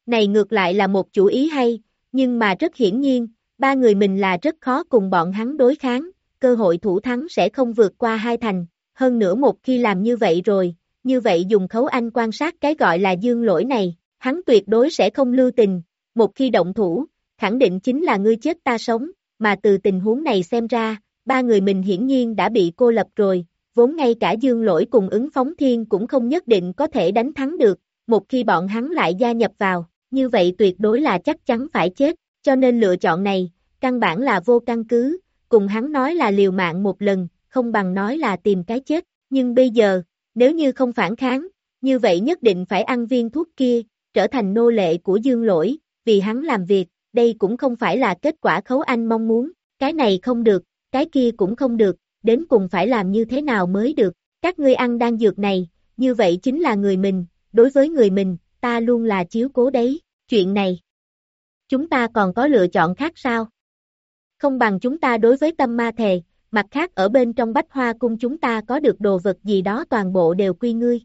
Này ngược lại là một chủ ý hay, nhưng mà rất hiển nhiên, ba người mình là rất khó cùng bọn hắn đối kháng, cơ hội thủ thắng sẽ không vượt qua hai thành, hơn nữa một khi làm như vậy rồi, như vậy dùng khấu anh quan sát cái gọi là dương lỗi này, hắn tuyệt đối sẽ không lưu tình, một khi động thủ, khẳng định chính là ngươi chết ta sống, mà từ tình huống này xem ra, ba người mình hiển nhiên đã bị cô lập rồi, vốn ngay cả dương lỗi cùng ứng phóng thiên cũng không nhất định có thể đánh thắng được, một khi bọn hắn lại gia nhập vào, như vậy tuyệt đối là chắc chắn phải chết, cho nên lựa chọn này, căn bản là vô căn cứ, cùng hắn nói là liều mạng một lần, không bằng nói là tìm cái chết, nhưng bây giờ, nếu như không phản kháng, như vậy nhất định phải ăn viên thuốc kia, trở thành nô lệ của dương lỗi, vì hắn làm việc, đây cũng không phải là kết quả khấu anh mong muốn, cái này không được, cái kia cũng không được, đến cùng phải làm như thế nào mới được, các ngươi ăn đang dược này, như vậy chính là người mình, đối với người mình, ta luôn là chiếu cố đấy, chuyện này. Chúng ta còn có lựa chọn khác sao? Không bằng chúng ta đối với tâm ma thề, mặt khác ở bên trong bách hoa cung chúng ta có được đồ vật gì đó toàn bộ đều quy ngươi.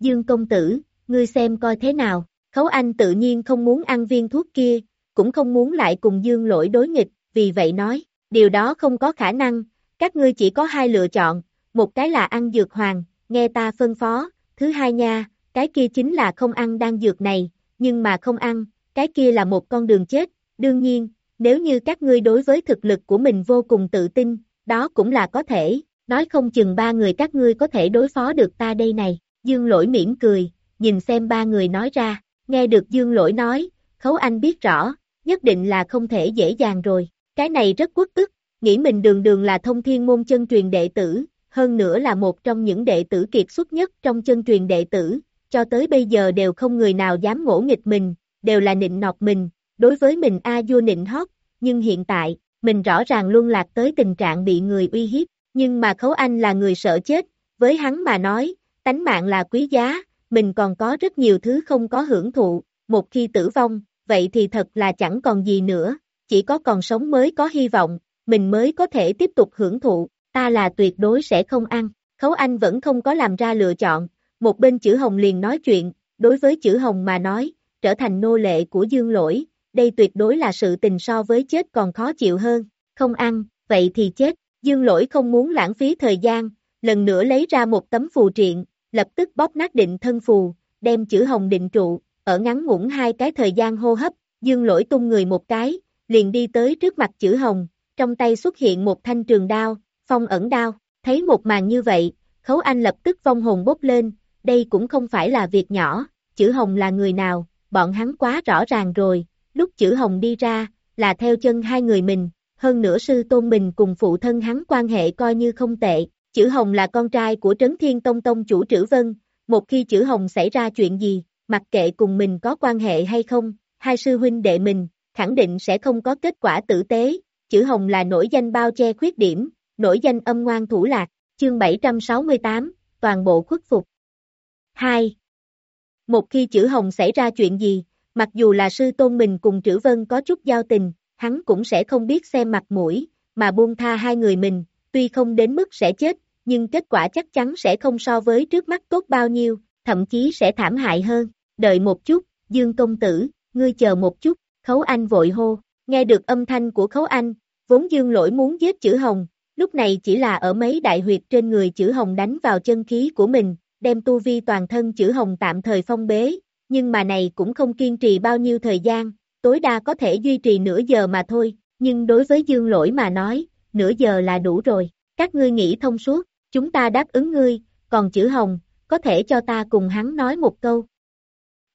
Dương công tử, ngươi xem coi thế nào, khấu anh tự nhiên không muốn ăn viên thuốc kia, cũng không muốn lại cùng dương lỗi đối nghịch, vì vậy nói, điều đó không có khả năng, các ngươi chỉ có hai lựa chọn, một cái là ăn dược hoàng, nghe ta phân phó, thứ hai nha, cái kia chính là không ăn đan dược này, nhưng mà không ăn, cái kia là một con đường chết, đương nhiên, nếu như các ngươi đối với thực lực của mình vô cùng tự tin, đó cũng là có thể, nói không chừng ba người các ngươi có thể đối phó được ta đây này, dương lỗi mỉm cười, nhìn xem ba người nói ra, nghe được dương lỗi nói, khấu anh biết rõ, nhất định là không thể dễ dàng rồi, cái này rất quốc tức, nghĩ mình đường đường là thông thiên môn chân truyền đệ tử, hơn nữa là một trong những đệ tử kiệt xuất nhất trong chân truyền đệ tử, cho tới bây giờ đều không người nào dám ngỗ nghịch mình, đều là nịnh nọt mình, đối với mình A vua nịnh hót, nhưng hiện tại, mình rõ ràng luôn lạc tới tình trạng bị người uy hiếp, nhưng mà Khấu Anh là người sợ chết, với hắn mà nói, tánh mạng là quý giá, mình còn có rất nhiều thứ không có hưởng thụ, một khi tử vong, vậy thì thật là chẳng còn gì nữa, chỉ có còn sống mới có hy vọng, mình mới có thể tiếp tục hưởng thụ, ta là tuyệt đối sẽ không ăn, Khấu Anh vẫn không có làm ra lựa chọn, một bên chữ hồng liền nói chuyện, đối với chữ hồng mà nói, trở thành nô lệ của dương lỗi, đây tuyệt đối là sự tình so với chết còn khó chịu hơn, không ăn, vậy thì chết, dương lỗi không muốn lãng phí thời gian, lần nữa lấy ra một tấm phù triện, lập tức bóp nát định thân phù, đem chữ hồng định trụ, ở ngắn ngủn hai cái thời gian hô hấp, dương lỗi tung người một cái, liền đi tới trước mặt chữ hồng, trong tay xuất hiện một thanh trường đao, phong ẩn đao, thấy một màn như vậy, khấu anh lập tức vong hồn bốc lên, đây cũng không phải là việc nhỏ, chữ hồng là người nào, bọn hắn quá rõ ràng rồi, lúc chữ hồng đi ra, là theo chân hai người mình, hơn nữa sư tôn mình cùng phụ thân hắn quan hệ coi như không tệ, chữ hồng là con trai của Trấn Thiên Tông Tông chủ Trữ Vân, một khi chữ hồng xảy ra chuyện gì, mặc kệ cùng mình có quan hệ hay không, hai sư huynh đệ mình, khẳng định sẽ không có kết quả tử tế, chữ hồng là nổi danh bao che khuyết điểm, nổi danh âm ngoan thủ lạc, chương 768, toàn bộ khuất phục. 2. Một khi chữ hồng xảy ra chuyện gì, mặc dù là sư tôn mình cùng Trữ Vân có chút giao tình, hắn cũng sẽ không biết xem mặt mũi, mà buông tha hai người mình, tuy không đến mức sẽ chết, nhưng kết quả chắc chắn sẽ không so với trước mắt tốt bao nhiêu, thậm chí sẽ thảm hại hơn. Đợi một chút, Dương công tử, ngươi chờ một chút, Khấu Anh vội hô, nghe được âm thanh của Khấu Anh, vốn Dương lỗi muốn giết chữ hồng, lúc này chỉ là ở mấy đại huyệt trên người chữ hồng đánh vào chân khí của mình, đem tu vi toàn thân chữ hồng tạm thời phong bế, nhưng mà này cũng không kiên trì bao nhiêu thời gian, tối đa có thể duy trì nửa giờ mà thôi, nhưng đối với dương lỗi mà nói, nửa giờ là đủ rồi, các ngươi nghĩ thông suốt, chúng ta đáp ứng ngươi, còn chữ hồng, có thể cho ta cùng hắn nói một câu.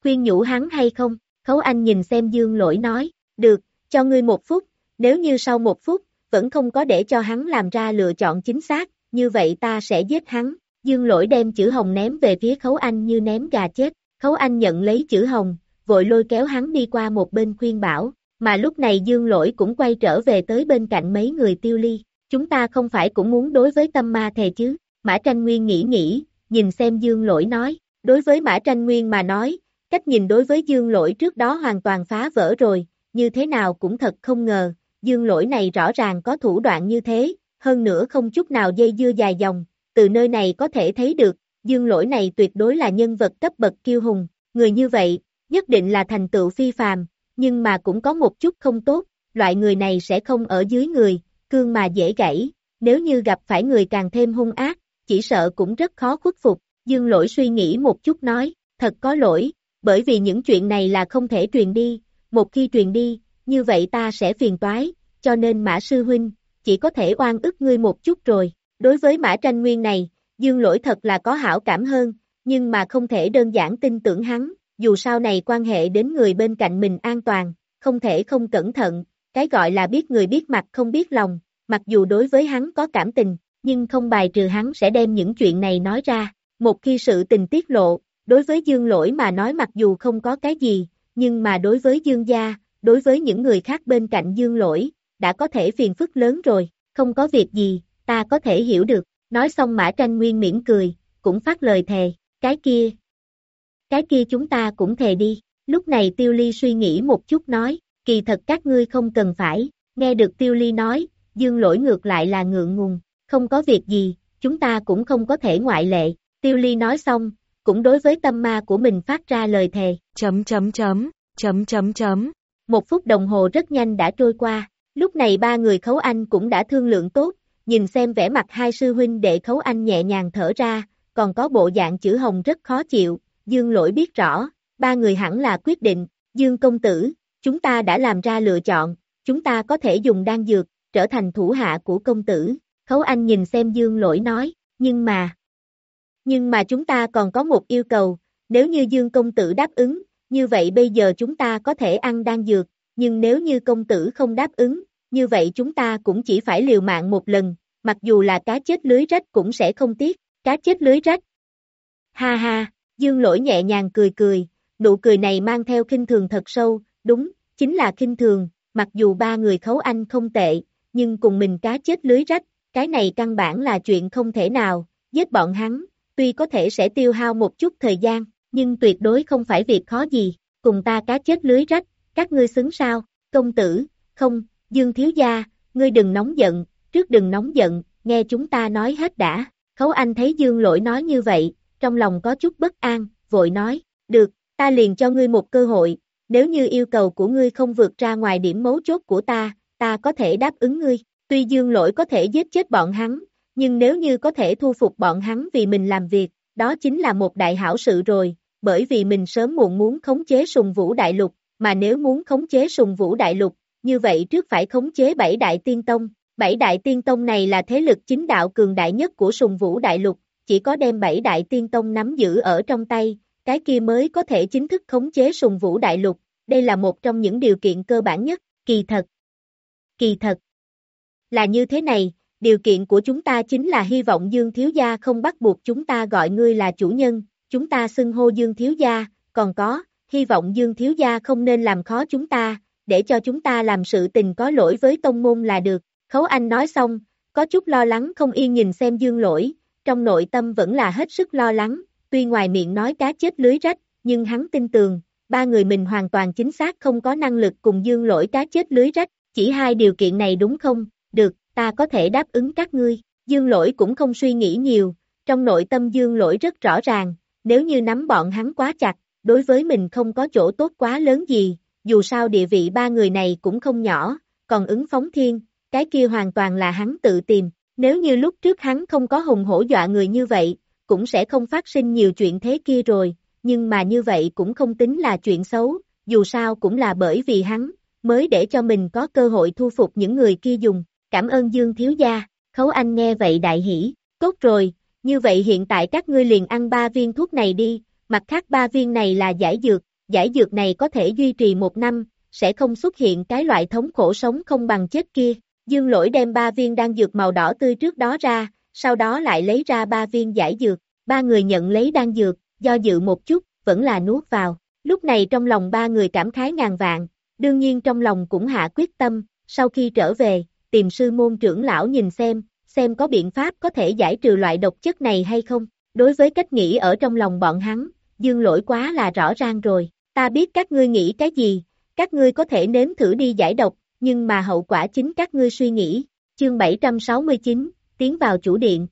Khuyên nhủ hắn hay không, khấu anh nhìn xem dương lỗi nói, được, cho ngươi một phút, nếu như sau một phút, vẫn không có để cho hắn làm ra lựa chọn chính xác, như vậy ta sẽ giết hắn, Dương lỗi đem chữ hồng ném về phía khấu anh như ném gà chết, khấu anh nhận lấy chữ hồng, vội lôi kéo hắn đi qua một bên khuyên bảo, mà lúc này dương lỗi cũng quay trở về tới bên cạnh mấy người tiêu ly, chúng ta không phải cũng muốn đối với tâm ma thề chứ, Mã Tranh Nguyên nghĩ nghĩ, nhìn xem dương lỗi nói, đối với Mã Tranh Nguyên mà nói, cách nhìn đối với dương lỗi trước đó hoàn toàn phá vỡ rồi, như thế nào cũng thật không ngờ, dương lỗi này rõ ràng có thủ đoạn như thế, hơn nữa không chút nào dây dưa dài dòng, từ nơi này có thể thấy được, dương lỗi này tuyệt đối là nhân vật cấp bậc kiêu hùng, người như vậy, nhất định là thành tựu phi phàm, nhưng mà cũng có một chút không tốt, loại người này sẽ không ở dưới người, cương mà dễ gãy, nếu như gặp phải người càng thêm hung ác, chỉ sợ cũng rất khó khuất phục, dương lỗi suy nghĩ một chút nói, thật có lỗi, bởi vì những chuyện này là không thể truyền đi, một khi truyền đi, như vậy ta sẽ phiền toái, cho nên mã sư huynh, chỉ có thể oan ức ngươi một chút rồi, Đối với Mã Tranh Nguyên này, Dương Lỗi thật là có hảo cảm hơn, nhưng mà không thể đơn giản tin tưởng hắn, dù sau này quan hệ đến người bên cạnh mình an toàn, không thể không cẩn thận, cái gọi là biết người biết mặt không biết lòng, mặc dù đối với hắn có cảm tình, nhưng không bài trừ hắn sẽ đem những chuyện này nói ra, một khi sự tình tiết lộ, đối với Dương Lỗi mà nói mặc dù không có cái gì, nhưng mà đối với Dương gia, đối với những người khác bên cạnh Dương Lỗi, đã có thể phiền phức lớn rồi, không có việc gì, ta có thể hiểu được, nói xong Mã Tranh Nguyên mỉm cười, cũng phát lời thề, cái kia, cái kia chúng ta cũng thề đi, lúc này Tiêu Ly suy nghĩ một chút nói, kỳ thật các ngươi không cần phải, nghe được Tiêu Ly nói, Dương Lỗi ngược lại là ngượng ngùng, không có việc gì, chúng ta cũng không có thể ngoại lệ, Tiêu Ly nói xong, cũng đối với tâm ma của mình phát ra lời thề, chấm chấm chấm, chấm chấm chấm. Một phút đồng hồ rất nhanh đã trôi qua, lúc này ba người khấu anh cũng đã thương lượng tốt, nhìn xem vẻ mặt hai sư huynh đệ khấu anh nhẹ nhàng thở ra, còn có bộ dạng chữ hồng rất khó chịu, dương lỗi biết rõ, ba người hẳn là quyết định, dương công tử, chúng ta đã làm ra lựa chọn, chúng ta có thể dùng đan dược, trở thành thủ hạ của công tử, khấu anh nhìn xem dương lỗi nói, nhưng mà, nhưng mà chúng ta còn có một yêu cầu, nếu như Dương công tử đáp ứng, như vậy bây giờ chúng ta có thể ăn đan dược, nhưng nếu như công tử không đáp ứng, như vậy chúng ta cũng chỉ phải liều mạng một lần, mặc dù là cá chết lưới rách cũng sẽ không tiếc, cá chết lưới rách. Ha ha, Dương lỗi nhẹ nhàng cười cười, nụ cười này mang theo kinh thường thật sâu, đúng, chính là kinh thường, mặc dù ba người khấu anh không tệ, nhưng cùng mình cá chết lưới rách, cái này căn bản là chuyện không thể nào, giết bọn hắn, tuy có thể sẽ tiêu hao một chút thời gian, nhưng tuyệt đối không phải việc khó gì, cùng ta cá chết lưới rách, các ngươi xứng sao, công tử, không, dương thiếu gia, ngươi đừng nóng giận, trước đừng nóng giận, nghe chúng ta nói hết đã, khấu anh thấy dương lỗi nói như vậy, trong lòng có chút bất an, vội nói, được, ta liền cho ngươi một cơ hội, nếu như yêu cầu của ngươi không vượt ra ngoài điểm mấu chốt của ta, ta có thể đáp ứng ngươi, tuy dương lỗi có thể giết chết bọn hắn, nhưng nếu như có thể thu phục bọn hắn vì mình làm việc, đó chính là một đại hảo sự rồi, bởi vì mình sớm muộn muốn khống chế sùng vũ đại lục, mà nếu muốn khống chế sùng vũ đại lục, như vậy trước phải khống chế bảy đại tiên tông. Bảy đại tiên tông này là thế lực chính đạo cường đại nhất của sùng vũ đại lục, chỉ có đem bảy đại tiên tông nắm giữ ở trong tay, cái kia mới có thể chính thức khống chế sùng vũ đại lục, đây là một trong những điều kiện cơ bản nhất, kỳ thật. Kỳ thật. Là như thế này, điều kiện của chúng ta chính là hy vọng Dương Thiếu Gia không bắt buộc chúng ta gọi ngươi là chủ nhân, chúng ta xưng hô Dương Thiếu Gia, còn có, hy vọng Dương Thiếu Gia không nên làm khó chúng ta, để cho chúng ta làm sự tình có lỗi với tông môn là được. Khấu Anh nói xong, có chút lo lắng không yên nhìn xem Dương lỗi, trong nội tâm vẫn là hết sức lo lắng, tuy ngoài miệng nói cá chết lưới rách, nhưng hắn tin tường, ba người mình hoàn toàn chính xác không có năng lực cùng Dương lỗi cá chết lưới rách, chỉ hai điều kiện này đúng không? Được, ta có thể đáp ứng các ngươi. Dương lỗi cũng không suy nghĩ nhiều, trong nội tâm dương lỗi rất rõ ràng, nếu như nắm bọn hắn quá chặt, đối với mình không có chỗ tốt quá lớn gì, dù sao địa vị ba người này cũng không nhỏ, còn ứng phóng thiên, cái kia hoàn toàn là hắn tự tìm, nếu như lúc trước hắn không có hùng hổ dọa người như vậy, cũng sẽ không phát sinh nhiều chuyện thế kia rồi, nhưng mà như vậy cũng không tính là chuyện xấu, dù sao cũng là bởi vì hắn, mới để cho mình có cơ hội thu phục những người kia dùng, cảm ơn Dương thiếu gia, khấu anh nghe vậy đại hỉ, tốt rồi, như vậy hiện tại các ngươi liền ăn ba viên thuốc này đi, mặt khác ba viên này là giải dược, giải dược này có thể duy trì một năm, sẽ không xuất hiện cái loại thống khổ sống không bằng chết kia. Dương lỗi đem ba viên đan dược màu đỏ tươi trước đó ra, sau đó lại lấy ra ba viên giải dược, ba người nhận lấy đan dược, do dự một chút, vẫn là nuốt vào. Lúc này trong lòng ba người cảm khái ngàn vạn, đương nhiên trong lòng cũng hạ quyết tâm, sau khi trở về, tìm sư môn trưởng lão nhìn xem, xem có biện pháp có thể giải trừ loại độc chất này hay không. Đối với cách nghĩ ở trong lòng bọn hắn, dương lỗi quá là rõ ràng rồi, ta biết các ngươi nghĩ cái gì, các ngươi có thể nếm thử đi giải độc, nhưng mà hậu quả chính các ngươi suy nghĩ. Chương 769, tiến vào chủ điện.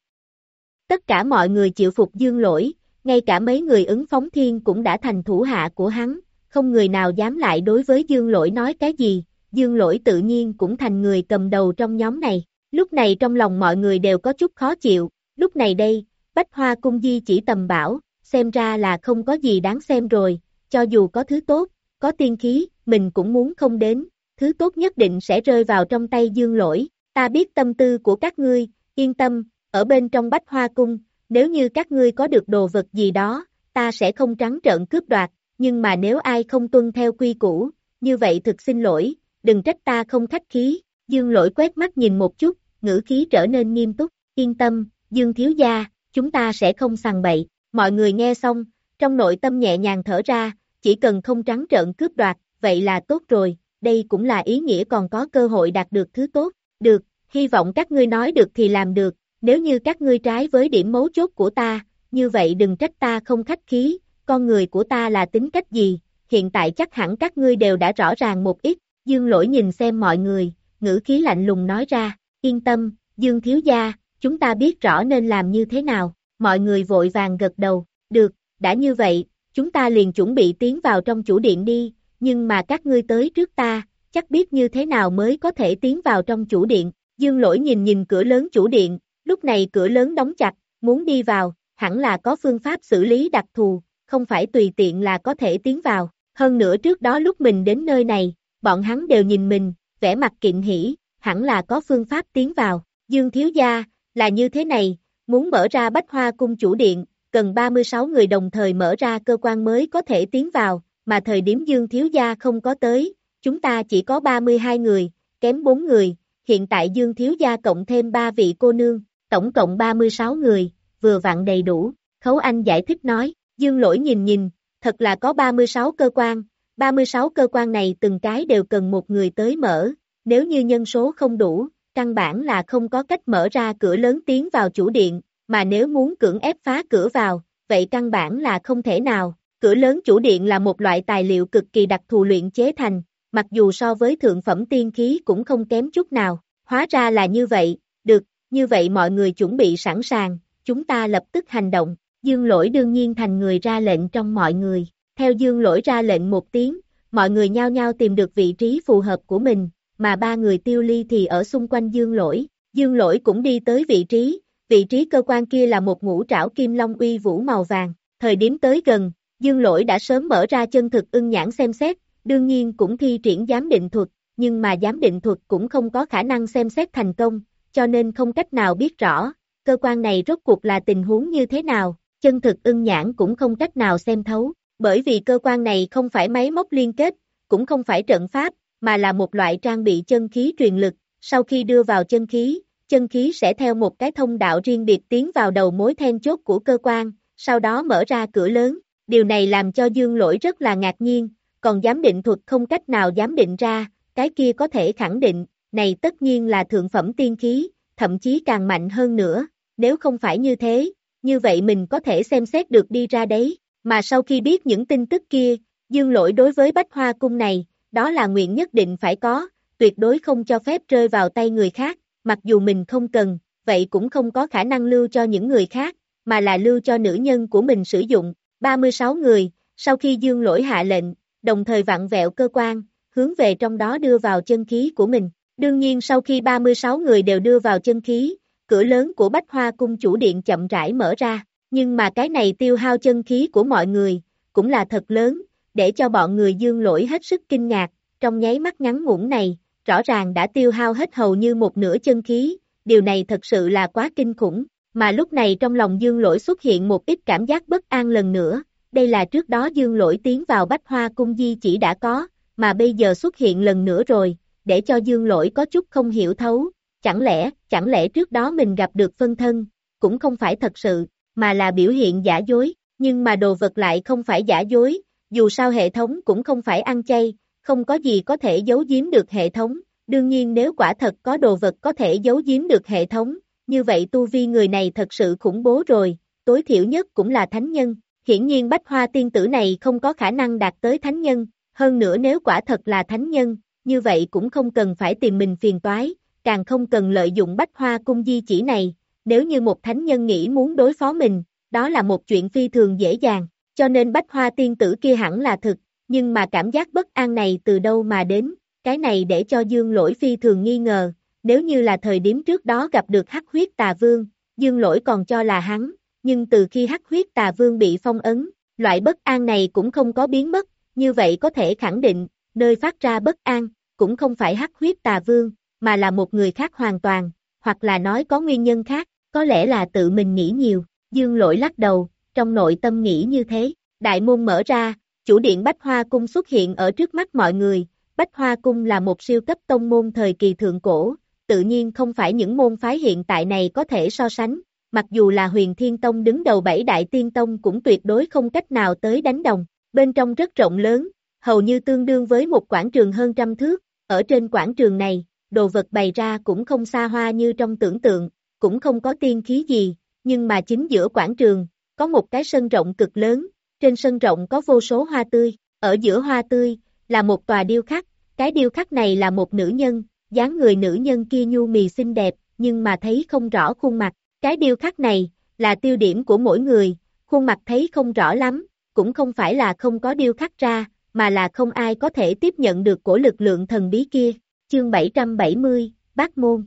Tất cả mọi người chịu phục dương lỗi, ngay cả mấy người ứng phóng thiên cũng đã thành thủ hạ của hắn, không người nào dám lại đối với dương lỗi nói cái gì, dương lỗi tự nhiên cũng thành người cầm đầu trong nhóm này. Lúc này trong lòng mọi người đều có chút khó chịu, lúc này đây, Bách Hoa Cung Di chỉ tầm bảo, xem ra là không có gì đáng xem rồi, cho dù có thứ tốt, có tiên khí, mình cũng muốn không đến, thứ tốt nhất định sẽ rơi vào trong tay dương lỗi, ta biết tâm tư của các ngươi, yên tâm, ở bên trong bách hoa cung, nếu như các ngươi có được đồ vật gì đó, ta sẽ không trắng trợn cướp đoạt, nhưng mà nếu ai không tuân theo quy củ, như vậy thực xin lỗi, đừng trách ta không khách khí, dương lỗi quét mắt nhìn một chút, ngữ khí trở nên nghiêm túc, yên tâm, dương thiếu gia, chúng ta sẽ không sàng bậy, mọi người nghe xong, trong nội tâm nhẹ nhàng thở ra, chỉ cần không trắng trợn cướp đoạt, vậy là tốt rồi, đây cũng là ý nghĩa còn có cơ hội đạt được thứ tốt, được, hy vọng các ngươi nói được thì làm được, nếu như các ngươi trái với điểm mấu chốt của ta, như vậy đừng trách ta không khách khí, con người của ta là tính cách gì, hiện tại chắc hẳn các ngươi đều đã rõ ràng một ít, dương lỗi nhìn xem mọi người, ngữ khí lạnh lùng nói ra, yên tâm, dương thiếu gia, chúng ta biết rõ nên làm như thế nào, mọi người vội vàng gật đầu, được, đã như vậy, chúng ta liền chuẩn bị tiến vào trong chủ điện đi, nhưng mà các ngươi tới trước ta, chắc biết như thế nào mới có thể tiến vào trong chủ điện, dương lỗi nhìn nhìn cửa lớn chủ điện, lúc này cửa lớn đóng chặt, muốn đi vào, hẳn là có phương pháp xử lý đặc thù, không phải tùy tiện là có thể tiến vào, hơn nữa trước đó lúc mình đến nơi này, bọn hắn đều nhìn mình, vẻ mặt kịnh hỉ, hẳn là có phương pháp tiến vào, dương thiếu gia, là như thế này, muốn mở ra bách hoa cung chủ điện, cần 36 người đồng thời mở ra cơ quan mới có thể tiến vào, mà thời điểm Dương Thiếu Gia không có tới, chúng ta chỉ có 32 người, kém 4 người, hiện tại Dương Thiếu Gia cộng thêm 3 vị cô nương, tổng cộng 36 người, vừa vặn đầy đủ, Khấu Anh giải thích nói, Dương Lỗi nhìn nhìn, thật là có 36 cơ quan, 36 cơ quan này từng cái đều cần một người tới mở, nếu như nhân số không đủ, căn bản là không có cách mở ra cửa lớn tiến vào chủ điện, mà nếu muốn cưỡng ép phá cửa vào, vậy căn bản là không thể nào. Cửa lớn chủ điện là một loại tài liệu cực kỳ đặc thù luyện chế thành, mặc dù so với thượng phẩm tiên khí cũng không kém chút nào. Hóa ra là như vậy, được, như vậy mọi người chuẩn bị sẵn sàng, chúng ta lập tức hành động. Dương lỗi đương nhiên thành người ra lệnh trong mọi người. Theo dương lỗi ra lệnh một tiếng, mọi người nhao nhao tìm được vị trí phù hợp của mình, mà ba người tiêu ly thì ở xung quanh dương lỗi. Dương lỗi cũng đi tới vị trí, vị trí cơ quan kia là một ngũ trảo kim long uy vũ màu vàng, thời điểm tới gần, dương lỗi đã sớm mở ra chân thực ưng nhãn xem xét, đương nhiên cũng thi triển giám định thuật, nhưng mà giám định thuật cũng không có khả năng xem xét thành công, cho nên không cách nào biết rõ, cơ quan này rốt cuộc là tình huống như thế nào, chân thực ưng nhãn cũng không cách nào xem thấu, bởi vì cơ quan này không phải máy móc liên kết, cũng không phải trận pháp, mà là một loại trang bị chân khí truyền lực, sau khi đưa vào chân khí, chân khí sẽ theo một cái thông đạo riêng biệt tiến vào đầu mối then chốt của cơ quan, sau đó mở ra cửa lớn. Điều này làm cho Dương Lỗi rất là ngạc nhiên, còn giám định thuật không cách nào giám định ra, cái kia có thể khẳng định, này tất nhiên là thượng phẩm tiên khí, thậm chí càng mạnh hơn nữa, nếu không phải như thế, như vậy mình có thể xem xét được đi ra đấy, mà sau khi biết những tin tức kia, Dương Lỗi đối với Bách Hoa Cung này, đó là nguyện nhất định phải có, tuyệt đối không cho phép rơi vào tay người khác, mặc dù mình không cần, vậy cũng không có khả năng lưu cho những người khác, mà là lưu cho nữ nhân của mình sử dụng. 36 người, sau khi dương lỗi hạ lệnh, đồng thời vặn vẹo cơ quan, hướng về trong đó đưa vào chân khí của mình. Đương nhiên sau khi 36 người đều đưa vào chân khí, cửa lớn của Bách Hoa Cung chủ điện chậm rãi mở ra, nhưng mà cái này tiêu hao chân khí của mọi người, cũng là thật lớn, để cho bọn người dương lỗi hết sức kinh ngạc, trong nháy mắt ngắn ngủn này, rõ ràng đã tiêu hao hết hầu như một nửa chân khí, điều này thật sự là quá kinh khủng, mà lúc này trong lòng dương lỗi xuất hiện một ít cảm giác bất an lần nữa, đây là trước đó dương lỗi tiến vào bách hoa cung di chỉ đã có, mà bây giờ xuất hiện lần nữa rồi, để cho dương lỗi có chút không hiểu thấu, chẳng lẽ, chẳng lẽ trước đó mình gặp được phân thân, cũng không phải thật sự, mà là biểu hiện giả dối, nhưng mà đồ vật lại không phải giả dối, dù sao hệ thống cũng không phải ăn chay, không có gì có thể giấu giếm được hệ thống, đương nhiên nếu quả thật có đồ vật có thể giấu giếm được hệ thống, như vậy tu vi người này thật sự khủng bố rồi, tối thiểu nhất cũng là thánh nhân, hiển nhiên bách hoa tiên tử này không có khả năng đạt tới thánh nhân, hơn nữa nếu quả thật là thánh nhân, như vậy cũng không cần phải tìm mình phiền toái, càng không cần lợi dụng bách hoa cung di chỉ này, nếu như một thánh nhân nghĩ muốn đối phó mình, đó là một chuyện phi thường dễ dàng, cho nên bách hoa tiên tử kia hẳn là thực, nhưng mà cảm giác bất an này từ đâu mà đến, cái này để cho Dương Lỗi phi thường nghi ngờ, nếu như là thời điểm trước đó gặp được hắc huyết tà vương, Dương Lỗi còn cho là hắn, nhưng từ khi hắc huyết tà vương bị phong ấn, loại bất an này cũng không có biến mất, như vậy có thể khẳng định, nơi phát ra bất an, cũng không phải hắc huyết tà vương, mà là một người khác hoàn toàn, hoặc là nói có nguyên nhân khác, có lẽ là tự mình nghĩ nhiều, dương lỗi lắc đầu, trong nội tâm nghĩ như thế, đại môn mở ra, chủ điện Bách Hoa Cung xuất hiện ở trước mắt mọi người, Bách Hoa Cung là một siêu cấp tông môn thời kỳ thượng cổ, tự nhiên không phải những môn phái hiện tại này có thể so sánh, mặc dù là huyền thiên tông đứng đầu bảy đại tiên tông cũng tuyệt đối không cách nào tới đánh đồng, bên trong rất rộng lớn, hầu như tương đương với một quảng trường hơn trăm thước, ở trên quảng trường này, đồ vật bày ra cũng không xa hoa như trong tưởng tượng, cũng không có tiên khí gì, nhưng mà chính giữa quảng trường, có một cái sân rộng cực lớn, trên sân rộng có vô số hoa tươi, ở giữa hoa tươi, là một tòa điêu khắc, cái điêu khắc này là một nữ nhân, dáng người nữ nhân kia nhu mì xinh đẹp, nhưng mà thấy không rõ khuôn mặt, cái điêu khắc này, là tiêu điểm của mỗi người, khuôn mặt thấy không rõ lắm, cũng không phải là không có điêu khắc ra, mà là không ai có thể tiếp nhận được của lực lượng thần bí kia. Chương 770, Bát Môn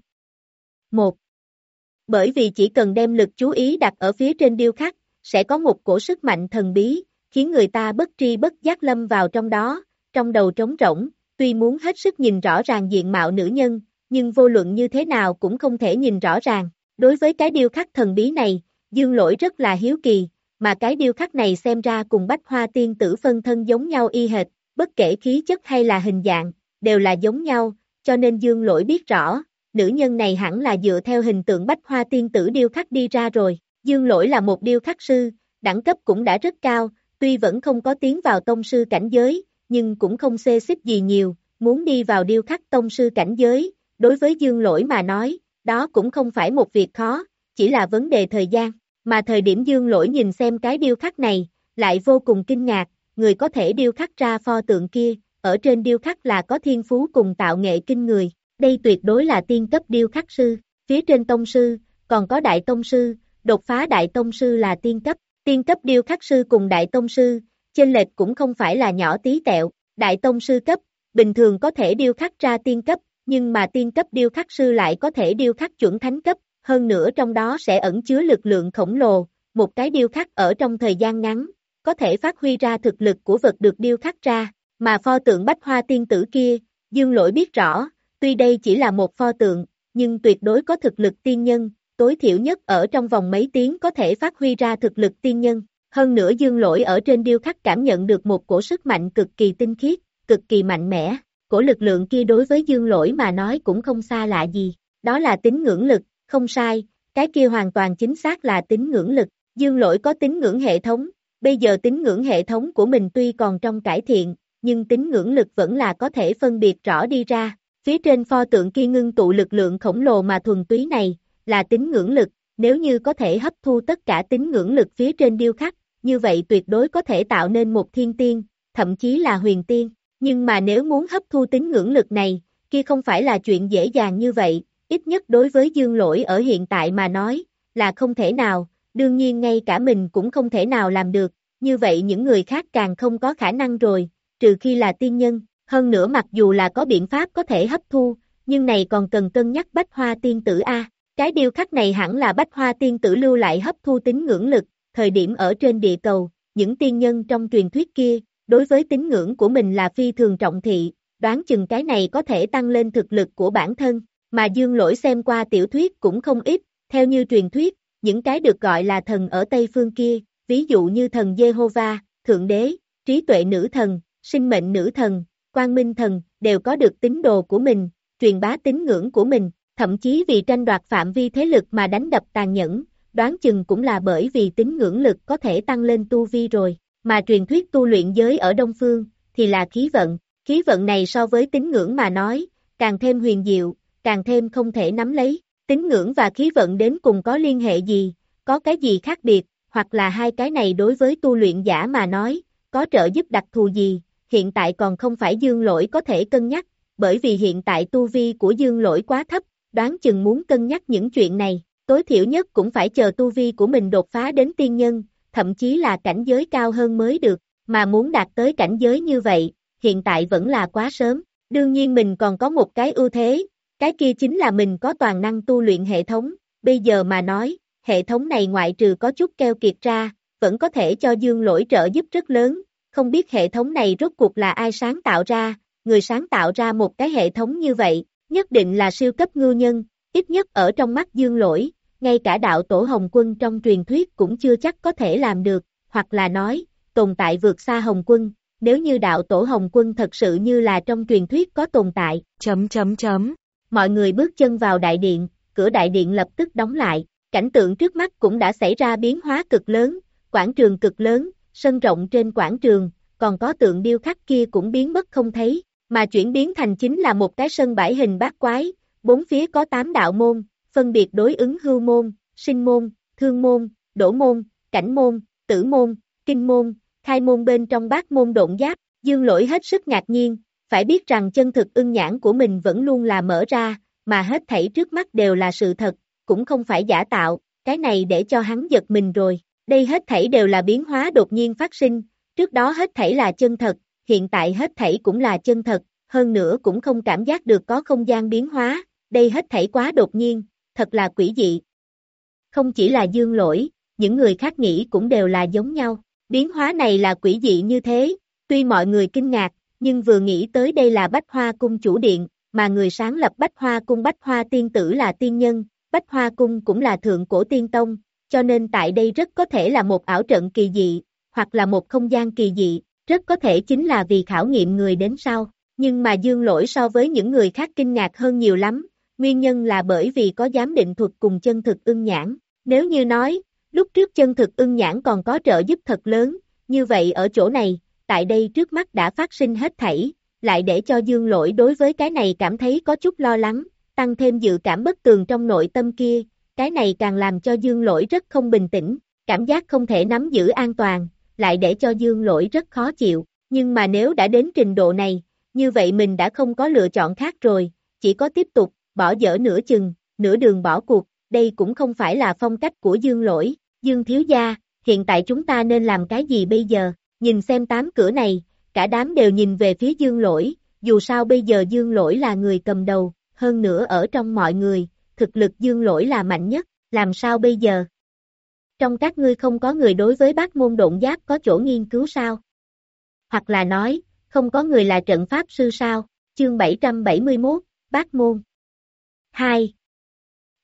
1. Bởi vì chỉ cần đem lực chú ý đặt ở phía trên điêu khắc, sẽ có một cổ sức mạnh thần bí, khiến người ta bất tri bất giác lâm vào trong đó, trong đầu trống rỗng, tuy muốn hết sức nhìn rõ ràng diện mạo nữ nhân, nhưng vô luận như thế nào cũng không thể nhìn rõ ràng. Đối với cái điêu khắc thần bí này, Dương Lỗi rất là hiếu kỳ, mà cái điêu khắc này xem ra cùng bách hoa tiên tử phân thân giống nhau y hệt, bất kể khí chất hay là hình dạng, đều là giống nhau, cho nên Dương Lỗi biết rõ, nữ nhân này hẳn là dựa theo hình tượng bách hoa tiên tử điêu khắc đi ra rồi. Dương Lỗi là một điêu khắc sư, đẳng cấp cũng đã rất cao, tuy vẫn không có tiến vào tông sư cảnh giới, nhưng cũng không xê xích gì nhiều, muốn đi vào điêu khắc tông sư cảnh giới, đối với Dương Lỗi mà nói, đó cũng không phải một việc khó, chỉ là vấn đề thời gian, mà thời điểm Dương Lỗi nhìn xem cái điêu khắc này, lại vô cùng kinh ngạc, người có thể điêu khắc ra pho tượng kia, ở trên điêu khắc là có thiên phú cùng tạo nghệ kinh người, đây tuyệt đối là tiên cấp điêu khắc sư, phía trên tông sư, còn có đại tông sư, đột phá đại tông sư là tiên cấp, tiên cấp điêu khắc sư cùng đại tông sư, chênh lệch cũng không phải là nhỏ tí tẹo, đại tông sư cấp, bình thường có thể điêu khắc ra tiên cấp, nhưng mà tiên cấp điêu khắc sư lại có thể điêu khắc chuẩn thánh cấp, hơn nữa trong đó sẽ ẩn chứa lực lượng khổng lồ, một cái điêu khắc ở trong thời gian ngắn, có thể phát huy ra thực lực của vật được điêu khắc ra, mà pho tượng bách hoa tiên tử kia, dương lỗi biết rõ, tuy đây chỉ là một pho tượng, nhưng tuyệt đối có thực lực tiên nhân, tối thiểu nhất ở trong vòng mấy tiếng có thể phát huy ra thực lực tiên nhân. Hơn nữa dương lỗi ở trên điêu khắc cảm nhận được một cổ sức mạnh cực kỳ tinh khiết, cực kỳ mạnh mẽ. Cổ lực lượng kia đối với dương lỗi mà nói cũng không xa lạ gì. Đó là tính ngưỡng lực, không sai, cái kia hoàn toàn chính xác là tính ngưỡng lực. Dương lỗi có tính ngưỡng hệ thống, bây giờ tính ngưỡng hệ thống của mình tuy còn trong cải thiện, nhưng tính ngưỡng lực vẫn là có thể phân biệt rõ đi ra. Phía trên pho tượng kia ngưng tụ lực lượng khổng lồ mà thuần túy này, là tính ngưỡng lực, nếu như có thể hấp thu tất cả tính ngưỡng lực phía trên điêu khắc, như vậy tuyệt đối có thể tạo nên một thiên tiên, thậm chí là huyền tiên. Nhưng mà nếu muốn hấp thu tính ngưỡng lực này, kia không phải là chuyện dễ dàng như vậy, ít nhất đối với dương lỗi ở hiện tại mà nói, là không thể nào, đương nhiên ngay cả mình cũng không thể nào làm được, như vậy những người khác càng không có khả năng rồi, trừ khi là tiên nhân, hơn nữa mặc dù là có biện pháp có thể hấp thu, nhưng này còn cần cân nhắc bách hoa tiên tử A. Cái điêu khắc này hẳn là bách hoa tiên tử lưu lại hấp thu tính ngưỡng lực, thời điểm ở trên địa cầu, những tiên nhân trong truyền thuyết kia, đối với tính ngưỡng của mình là phi thường trọng thị, đoán chừng cái này có thể tăng lên thực lực của bản thân, mà dương lỗi xem qua tiểu thuyết cũng không ít, theo như truyền thuyết, những cái được gọi là thần ở Tây Phương kia, ví dụ như thần Jehovah, Thượng Đế, trí tuệ nữ thần, sinh mệnh nữ thần, quang minh thần, đều có được tín đồ của mình, truyền bá tín ngưỡng của mình, thậm chí vì tranh đoạt phạm vi thế lực mà đánh đập tàn nhẫn, đoán chừng cũng là bởi vì tính ngưỡng lực có thể tăng lên tu vi rồi, mà truyền thuyết tu luyện giới ở Đông Phương, thì là khí vận, khí vận này so với tính ngưỡng mà nói, càng thêm huyền diệu, càng thêm không thể nắm lấy, tính ngưỡng và khí vận đến cùng có liên hệ gì, có cái gì khác biệt, hoặc là hai cái này đối với tu luyện giả mà nói, có trợ giúp đặc thù gì, hiện tại còn không phải dương lỗi có thể cân nhắc, bởi vì hiện tại tu vi của dương lỗi quá thấp, đoán chừng muốn cân nhắc những chuyện này, tối thiểu nhất cũng phải chờ tu vi của mình đột phá đến tiên nhân, thậm chí là cảnh giới cao hơn mới được, mà muốn đạt tới cảnh giới như vậy, hiện tại vẫn là quá sớm. Đương nhiên mình còn có một cái ưu thế, cái kia chính là mình có toàn năng tu luyện hệ thống, bây giờ mà nói, hệ thống này ngoại trừ có chút keo kiệt ra, vẫn có thể cho dương lỗi trợ giúp rất lớn, không biết hệ thống này rốt cuộc là ai sáng tạo ra, người sáng tạo ra một cái hệ thống như vậy, nhất định là siêu cấp ngư nhân, ít nhất ở trong mắt dương lỗi, ngay cả đạo tổ Hồng Quân trong truyền thuyết cũng chưa chắc có thể làm được, hoặc là nói, tồn tại vượt xa Hồng Quân, nếu như đạo tổ Hồng Quân thật sự như là trong truyền thuyết có tồn tại. Chấm chấm chấm. Mọi người bước chân vào đại điện, cửa đại điện lập tức đóng lại, cảnh tượng trước mắt cũng đã xảy ra biến hóa cực lớn, quảng trường cực lớn, sân rộng trên quảng trường, còn có tượng điêu khắc kia cũng biến mất không thấy, mà chuyển biến thành chính là một cái sân bãi hình bát quái, bốn phía có tám đạo môn, phân biệt đối ứng hưu môn, sinh môn, thương môn, đổ môn, cảnh môn, tử môn, kinh môn, khai môn bên trong bát môn độn giáp, dương lỗi hết sức ngạc nhiên, phải biết rằng chân thực ưng nhãn của mình vẫn luôn là mở ra, mà hết thảy trước mắt đều là sự thật, cũng không phải giả tạo, cái này để cho hắn giật mình rồi, đây hết thảy đều là biến hóa đột nhiên phát sinh, trước đó hết thảy là chân thật, hiện tại hết thảy cũng là chân thật, hơn nữa cũng không cảm giác được có không gian biến hóa, đây hết thảy quá đột nhiên, thật là quỷ dị. Không chỉ là dương lỗi, những người khác nghĩ cũng đều là giống nhau, biến hóa này là quỷ dị như thế, tuy mọi người kinh ngạc, nhưng vừa nghĩ tới đây là Bách Hoa Cung chủ điện, mà người sáng lập Bách Hoa Cung Bách Hoa Tiên Tử là tiên nhân, Bách Hoa Cung cũng là thượng cổ tiên tông, cho nên tại đây rất có thể là một ảo trận kỳ dị, hoặc là một không gian kỳ dị, rất có thể chính là vì khảo nghiệm người đến sau. Nhưng mà dương lỗi so với những người khác kinh ngạc hơn nhiều lắm, nguyên nhân là bởi vì có giám định thuật cùng chân thực ưng nhãn. Nếu như nói, lúc trước chân thực ưng nhãn còn có trợ giúp thật lớn, như vậy ở chỗ này, tại đây trước mắt đã phát sinh hết thảy, lại để cho dương lỗi đối với cái này cảm thấy có chút lo lắng, tăng thêm dự cảm bất tường trong nội tâm kia, cái này càng làm cho dương lỗi rất không bình tĩnh, cảm giác không thể nắm giữ an toàn, lại để cho dương lỗi rất khó chịu, nhưng mà nếu đã đến trình độ này, như vậy mình đã không có lựa chọn khác rồi, chỉ có tiếp tục, bỏ dở nửa chừng, nửa đường bỏ cuộc, đây cũng không phải là phong cách của dương lỗi, dương thiếu gia, hiện tại chúng ta nên làm cái gì bây giờ, nhìn xem tám cửa này, cả đám đều nhìn về phía dương lỗi, dù sao bây giờ dương lỗi là người cầm đầu, hơn nữa ở trong mọi người, thực lực dương lỗi là mạnh nhất, làm sao bây giờ? Trong các ngươi không có người đối với bác môn độn giáp có chỗ nghiên cứu sao? Hoặc là nói, không có người là trận pháp sư sao? Chương 771, bác môn 2.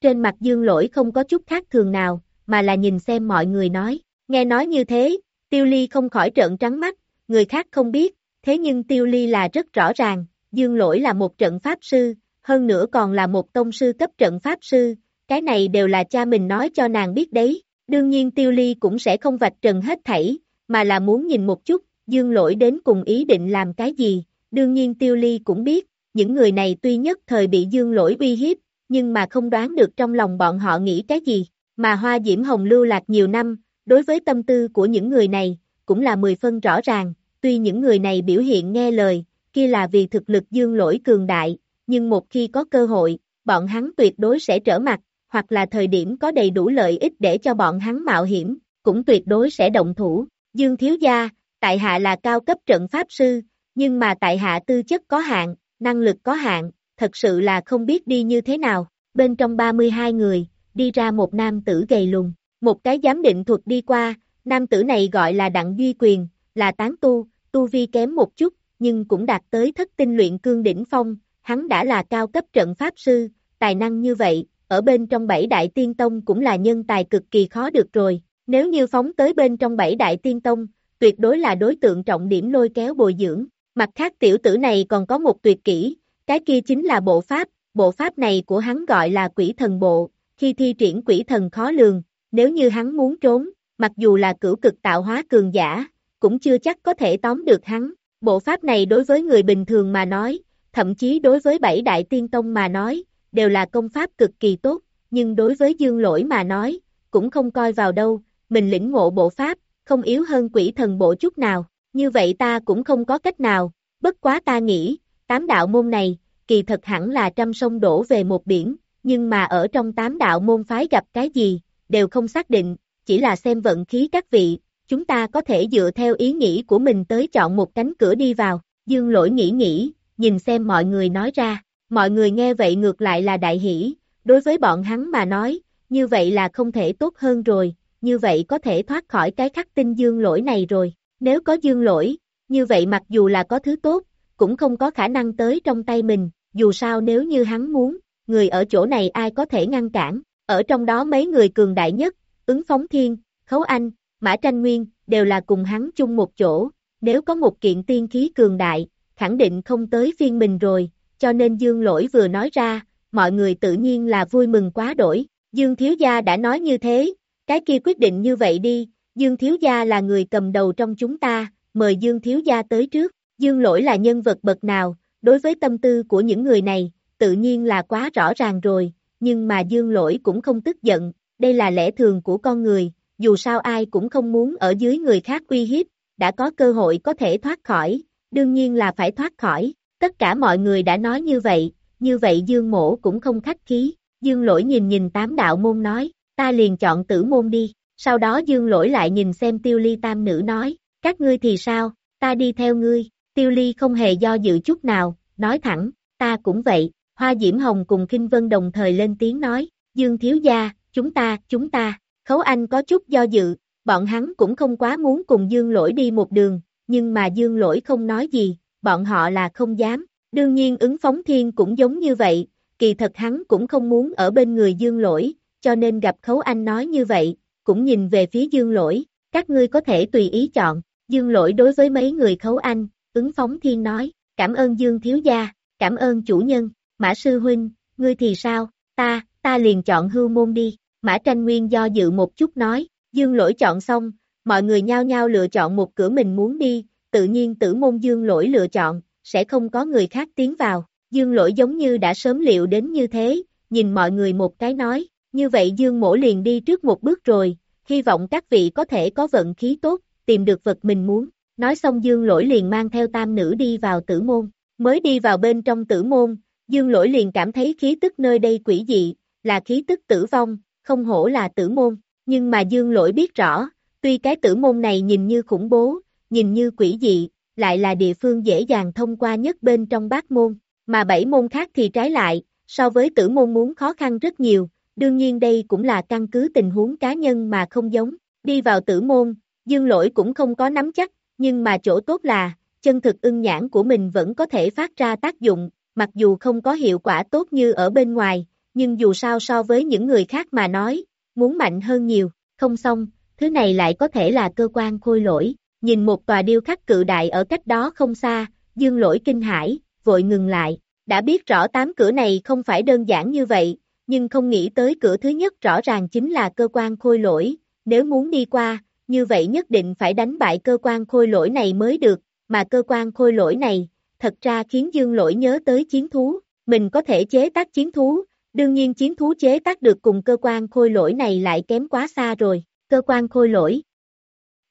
Trên mặt dương lỗi không có chút khác thường nào, mà là nhìn xem mọi người nói, nghe nói như thế, tiêu ly không khỏi trợn trắng mắt, người khác không biết, thế nhưng tiêu ly là rất rõ ràng, dương lỗi là một trận pháp sư, hơn nữa còn là một tông sư cấp trận pháp sư, cái này đều là cha mình nói cho nàng biết đấy, đương nhiên tiêu ly cũng sẽ không vạch trần hết thảy, mà là muốn nhìn một chút, dương lỗi đến cùng ý định làm cái gì, đương nhiên tiêu ly cũng biết, những người này tuy nhất thời bị dương lỗi uy hiếp, nhưng mà không đoán được trong lòng bọn họ nghĩ cái gì, mà hoa diễm hồng lưu lạc nhiều năm, đối với tâm tư của những người này, cũng là mười phân rõ ràng, tuy những người này biểu hiện nghe lời, kia là vì thực lực dương lỗi cường đại, nhưng một khi có cơ hội, bọn hắn tuyệt đối sẽ trở mặt, hoặc là thời điểm có đầy đủ lợi ích để cho bọn hắn mạo hiểm, cũng tuyệt đối sẽ động thủ. Dương Thiếu Gia, tại hạ là cao cấp trận pháp sư, nhưng mà tại hạ tư chất có hạn, năng lực có hạn, thật sự là không biết đi như thế nào. Bên trong 32 người, đi ra một nam tử gầy lùn, một cái giám định thuật đi qua, nam tử này gọi là Đặng Duy Quyền, là tán tu, tu vi kém một chút, nhưng cũng đạt tới thất tinh luyện cương đỉnh phong, hắn đã là cao cấp trận pháp sư, tài năng như vậy, ở bên trong bảy đại tiên tông cũng là nhân tài cực kỳ khó được rồi, nếu như phóng tới bên trong bảy đại tiên tông, tuyệt đối là đối tượng trọng điểm lôi kéo bồi dưỡng, mặt khác tiểu tử này còn có một tuyệt kỹ, cái kia chính là bộ pháp, bộ pháp này của hắn gọi là quỷ thần bộ, khi thi triển quỷ thần khó lường, nếu như hắn muốn trốn, mặc dù là cửu cực tạo hóa cường giả, cũng chưa chắc có thể tóm được hắn, bộ pháp này đối với người bình thường mà nói, thậm chí đối với bảy đại tiên tông mà nói, đều là công pháp cực kỳ tốt, nhưng đối với dương lỗi mà nói, cũng không coi vào đâu, mình lĩnh ngộ bộ pháp, không yếu hơn quỷ thần bộ chút nào, như vậy ta cũng không có cách nào, bất quá ta nghĩ, tám đạo môn này, kỳ thật hẳn là trăm sông đổ về một biển, nhưng mà ở trong tám đạo môn phái gặp cái gì, đều không xác định, chỉ là xem vận khí các vị, chúng ta có thể dựa theo ý nghĩ của mình tới chọn một cánh cửa đi vào, dương lỗi nghĩ nghĩ, nhìn xem mọi người nói ra, mọi người nghe vậy ngược lại là đại hỷ, đối với bọn hắn mà nói, như vậy là không thể tốt hơn rồi, như vậy có thể thoát khỏi cái khắc tinh dương lỗi này rồi, nếu có dương lỗi, như vậy mặc dù là có thứ tốt, cũng không có khả năng tới trong tay mình, dù sao nếu như hắn muốn, người ở chỗ này ai có thể ngăn cản, ở trong đó mấy người cường đại nhất, ứng phóng thiên, khấu anh, mã tranh nguyên, đều là cùng hắn chung một chỗ, nếu có một kiện tiên khí cường đại, khẳng định không tới phiên mình rồi, cho nên dương lỗi vừa nói ra, mọi người tự nhiên là vui mừng quá đổi, dương thiếu gia đã nói như thế, cái kia quyết định như vậy đi, dương thiếu gia là người cầm đầu trong chúng ta, mời dương thiếu gia tới trước, dương lỗi là nhân vật bậc nào, đối với tâm tư của những người này, tự nhiên là quá rõ ràng rồi, nhưng mà dương lỗi cũng không tức giận, đây là lẽ thường của con người, dù sao ai cũng không muốn ở dưới người khác uy hiếp, đã có cơ hội có thể thoát khỏi, đương nhiên là phải thoát khỏi, tất cả mọi người đã nói như vậy, như vậy dương mổ cũng không khách khí, dương lỗi nhìn nhìn tám đạo môn nói, ta liền chọn tử môn đi, sau đó dương lỗi lại nhìn xem tiêu ly tam nữ nói, các ngươi thì sao, ta đi theo ngươi, tiêu ly không hề do dự chút nào, nói thẳng, ta cũng vậy, hoa diễm hồng cùng kinh vân đồng thời lên tiếng nói, dương thiếu gia, chúng ta, chúng ta, khấu anh có chút do dự, bọn hắn cũng không quá muốn cùng dương lỗi đi một đường, nhưng mà dương lỗi không nói gì, bọn họ là không dám, đương nhiên ứng phóng thiên cũng giống như vậy, kỳ thật hắn cũng không muốn ở bên người dương lỗi, cho nên gặp khấu anh nói như vậy, cũng nhìn về phía dương lỗi, các ngươi có thể tùy ý chọn, dương lỗi đối với mấy người khấu anh, ứng phóng thiên nói, cảm ơn dương thiếu gia, cảm ơn chủ nhân, mã sư huynh, ngươi thì sao, ta, ta liền chọn hưu môn đi, mã tranh nguyên do dự một chút nói, dương lỗi chọn xong, mọi người nhao nhao lựa chọn một cửa mình muốn đi, tự nhiên tử môn dương lỗi lựa chọn, sẽ không có người khác tiến vào, dương lỗi giống như đã sớm liệu đến như thế, nhìn mọi người một cái nói, như vậy dương mổ liền đi trước một bước rồi, hy vọng các vị có thể có vận khí tốt, tìm được vật mình muốn, nói xong dương lỗi liền mang theo tam nữ đi vào tử môn, mới đi vào bên trong tử môn, dương lỗi liền cảm thấy khí tức nơi đây quỷ dị, là khí tức tử vong, không hổ là tử môn, nhưng mà dương lỗi biết rõ, tuy cái tử môn này nhìn như khủng bố, nhìn như quỷ dị, lại là địa phương dễ dàng thông qua nhất bên trong bát môn, mà bảy môn khác thì trái lại, so với tử môn muốn khó khăn rất nhiều, đương nhiên đây cũng là căn cứ tình huống cá nhân mà không giống, đi vào tử môn, dương lỗi cũng không có nắm chắc, nhưng mà chỗ tốt là, chân thực ưng nhãn của mình vẫn có thể phát ra tác dụng, mặc dù không có hiệu quả tốt như ở bên ngoài, nhưng dù sao so với những người khác mà nói, muốn mạnh hơn nhiều, không xong, thứ này lại có thể là cơ quan khôi lỗi, nhìn một tòa điêu khắc cự đại ở cách đó không xa, dương lỗi kinh hải, vội ngừng lại, đã biết rõ tám cửa này không phải đơn giản như vậy, nhưng không nghĩ tới cửa thứ nhất rõ ràng chính là cơ quan khôi lỗi, nếu muốn đi qua, như vậy nhất định phải đánh bại cơ quan khôi lỗi này mới được, mà cơ quan khôi lỗi này, thật ra khiến dương lỗi nhớ tới chiến thú, mình có thể chế tác chiến thú, đương nhiên chiến thú chế tác được cùng cơ quan khôi lỗi này lại kém quá xa rồi, cơ quan khôi lỗi.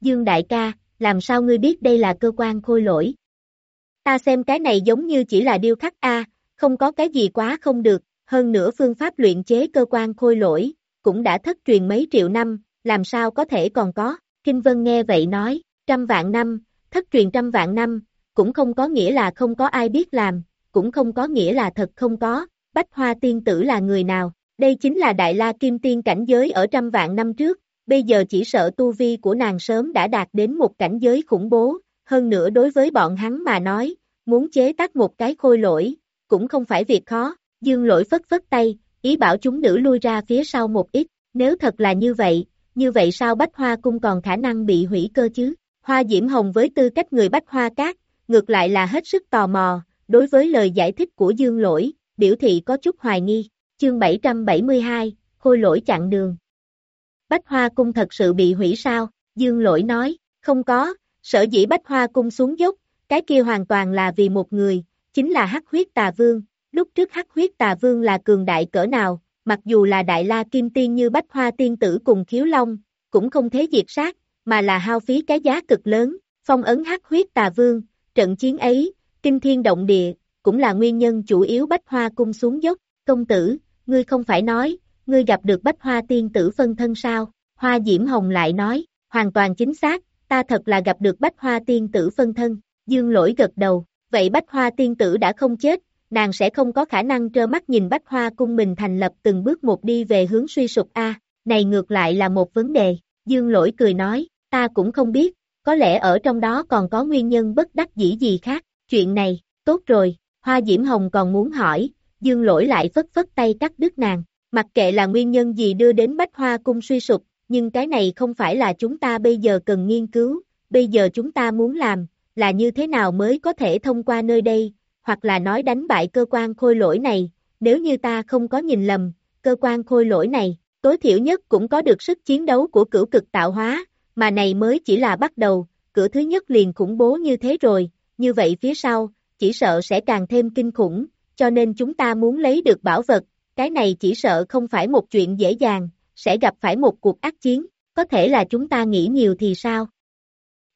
Dương đại ca, làm sao ngươi biết đây là cơ quan khôi lỗi? Ta xem cái này giống như chỉ là điêu khắc A, không có cái gì quá không được, hơn nữa phương pháp luyện chế cơ quan khôi lỗi, cũng đã thất truyền mấy triệu năm, làm sao có thể còn có, Kinh Vân nghe vậy nói, trăm vạn năm, thất truyền trăm vạn năm, cũng không có nghĩa là không có ai biết làm, cũng không có nghĩa là thật không có, Bách Hoa Tiên Tử là người nào, đây chính là Đại La Kim Tiên cảnh giới ở trăm vạn năm trước, bây giờ chỉ sợ tu vi của nàng sớm đã đạt đến một cảnh giới khủng bố, hơn nữa đối với bọn hắn mà nói, muốn chế tác một cái khôi lỗi, cũng không phải việc khó, dương lỗi phất phất tay, ý bảo chúng nữ lui ra phía sau một ít, nếu thật là như vậy, như vậy sao Bách Hoa Cung còn khả năng bị hủy cơ chứ? Hoa Diễm Hồng với tư cách người Bách Hoa Cát, ngược lại là hết sức tò mò, đối với lời giải thích của Dương Lỗi, biểu thị có chút hoài nghi. Chương 772, Khôi lỗi chặn đường. Bách Hoa Cung thật sự bị hủy sao? Dương Lỗi nói, không có, sở dĩ Bách Hoa Cung xuống dốc, cái kia hoàn toàn là vì một người, chính là Hắc Huyết Tà Vương. Lúc trước Hắc Huyết Tà Vương là cường đại cỡ nào, mặc dù là Đại La Kim Tiên như Bách Hoa Tiên Tử cùng Khiếu Long, cũng không thế diệt sát, mà là hao phí cái giá cực lớn, phong ấn Hắc Huyết Tà Vương, trận chiến ấy, kinh thiên động địa, cũng là nguyên nhân chủ yếu Bách Hoa Cung xuống dốc. Công tử, ngươi không phải nói, ngươi gặp được Bách Hoa Tiên Tử phân thân sao? Hoa Diễm Hồng lại nói, hoàn toàn chính xác, ta thật là gặp được Bách Hoa Tiên Tử phân thân. Dương lỗi gật đầu, vậy Bách Hoa Tiên Tử đã không chết, nàng sẽ không có khả năng trơ mắt nhìn Bách Hoa cung mình thành lập từng bước một đi về hướng suy sụp A, này ngược lại là một vấn đề, Dương lỗi cười nói, ta cũng không biết, có lẽ ở trong đó còn có nguyên nhân bất đắc dĩ gì khác, chuyện này, tốt rồi, Hoa Diễm Hồng còn muốn hỏi, Dương lỗi lại phất phất tay cắt đứt nàng, Mặc kệ là nguyên nhân gì đưa đến bách hoa cung suy sụp, nhưng cái này không phải là chúng ta bây giờ cần nghiên cứu, bây giờ chúng ta muốn làm, là như thế nào mới có thể thông qua nơi đây, hoặc là nói đánh bại cơ quan khôi lỗi này, nếu như ta không có nhìn lầm, cơ quan khôi lỗi này, tối thiểu nhất cũng có được sức chiến đấu của cửu cực tạo hóa, mà này mới chỉ là bắt đầu, cửa thứ nhất liền khủng bố như thế rồi, như vậy phía sau, chỉ sợ sẽ càng thêm kinh khủng, cho nên chúng ta muốn lấy được bảo vật, cái này chỉ sợ không phải một chuyện dễ dàng, sẽ gặp phải một cuộc ác chiến, có thể là chúng ta nghĩ nhiều thì sao?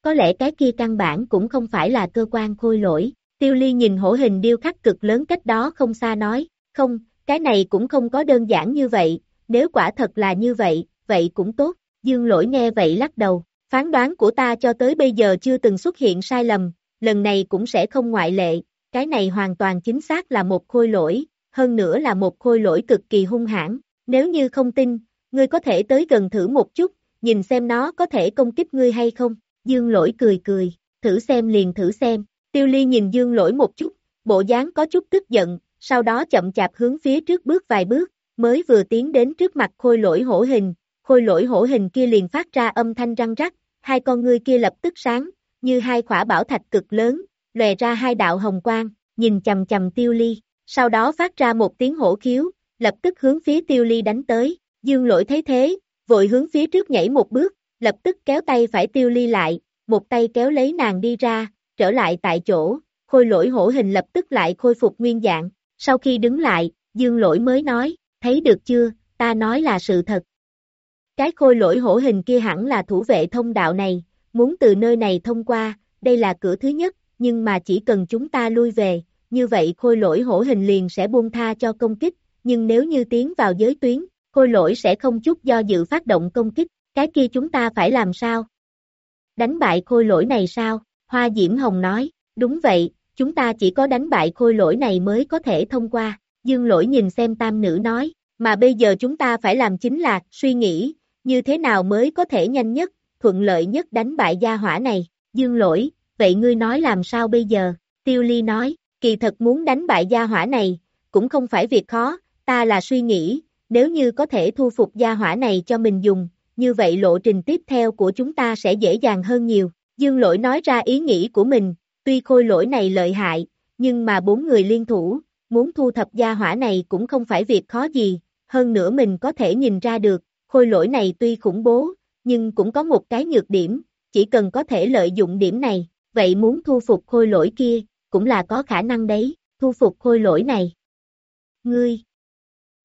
Có lẽ cái kia căn bản cũng không phải là cơ quan khôi lỗi, tiêu ly nhìn hổ hình điêu khắc cực lớn cách đó không xa nói, không, cái này cũng không có đơn giản như vậy, nếu quả thật là như vậy, vậy cũng tốt, dương lỗi nghe vậy lắc đầu, phán đoán của ta cho tới bây giờ chưa từng xuất hiện sai lầm, lần này cũng sẽ không ngoại lệ, cái này hoàn toàn chính xác là một khôi lỗi, hơn nữa là một khôi lỗi cực kỳ hung hãn, nếu như không tin, ngươi có thể tới gần thử một chút, nhìn xem nó có thể công kích ngươi hay không, dương lỗi cười cười, thử xem liền thử xem, tiêu ly nhìn dương lỗi một chút, bộ dáng có chút tức giận, sau đó chậm chạp hướng phía trước bước vài bước, mới vừa tiến đến trước mặt khôi lỗi hổ hình, khôi lỗi hổ hình kia liền phát ra âm thanh răng rắc, hai con ngươi kia lập tức sáng, như hai khỏa bảo thạch cực lớn, lòe ra hai đạo hồng quang, nhìn chầm chầm tiêu ly, sau đó phát ra một tiếng hổ khiếu, lập tức hướng phía tiêu ly đánh tới, dương lỗi thấy thế, vội hướng phía trước nhảy một bước, lập tức kéo tay phải tiêu ly lại, một tay kéo lấy nàng đi ra, trở lại tại chỗ, khôi lỗi hổ hình lập tức lại khôi phục nguyên dạng, sau khi đứng lại, dương lỗi mới nói, thấy được chưa, ta nói là sự thật. Cái khôi lỗi hổ hình kia hẳn là thủ vệ thông đạo này, muốn từ nơi này thông qua, đây là cửa thứ nhất, nhưng mà chỉ cần chúng ta lui về, như vậy khôi lỗi hổ hình liền sẽ buông tha cho công kích, nhưng nếu như tiến vào giới tuyến, khôi lỗi sẽ không chút do dự phát động công kích, cái kia chúng ta phải làm sao? Đánh bại khôi lỗi này sao? Hoa Diễm Hồng nói, đúng vậy, chúng ta chỉ có đánh bại khôi lỗi này mới có thể thông qua, dương lỗi nhìn xem tam nữ nói, mà bây giờ chúng ta phải làm chính là suy nghĩ, như thế nào mới có thể nhanh nhất, thuận lợi nhất đánh bại gia hỏa này, dương lỗi, vậy ngươi nói làm sao bây giờ, tiêu ly nói, kỳ thật muốn đánh bại gia hỏa này, cũng không phải việc khó, ta là suy nghĩ, nếu như có thể thu phục gia hỏa này cho mình dùng, như vậy lộ trình tiếp theo của chúng ta sẽ dễ dàng hơn nhiều. Dương lỗi nói ra ý nghĩ của mình, tuy khôi lỗi này lợi hại, nhưng mà bốn người liên thủ, muốn thu thập gia hỏa này cũng không phải việc khó gì, hơn nữa mình có thể nhìn ra được, khôi lỗi này tuy khủng bố, nhưng cũng có một cái nhược điểm, chỉ cần có thể lợi dụng điểm này, vậy muốn thu phục khôi lỗi kia, cũng là có khả năng đấy, thu phục khôi lỗi này. Ngươi!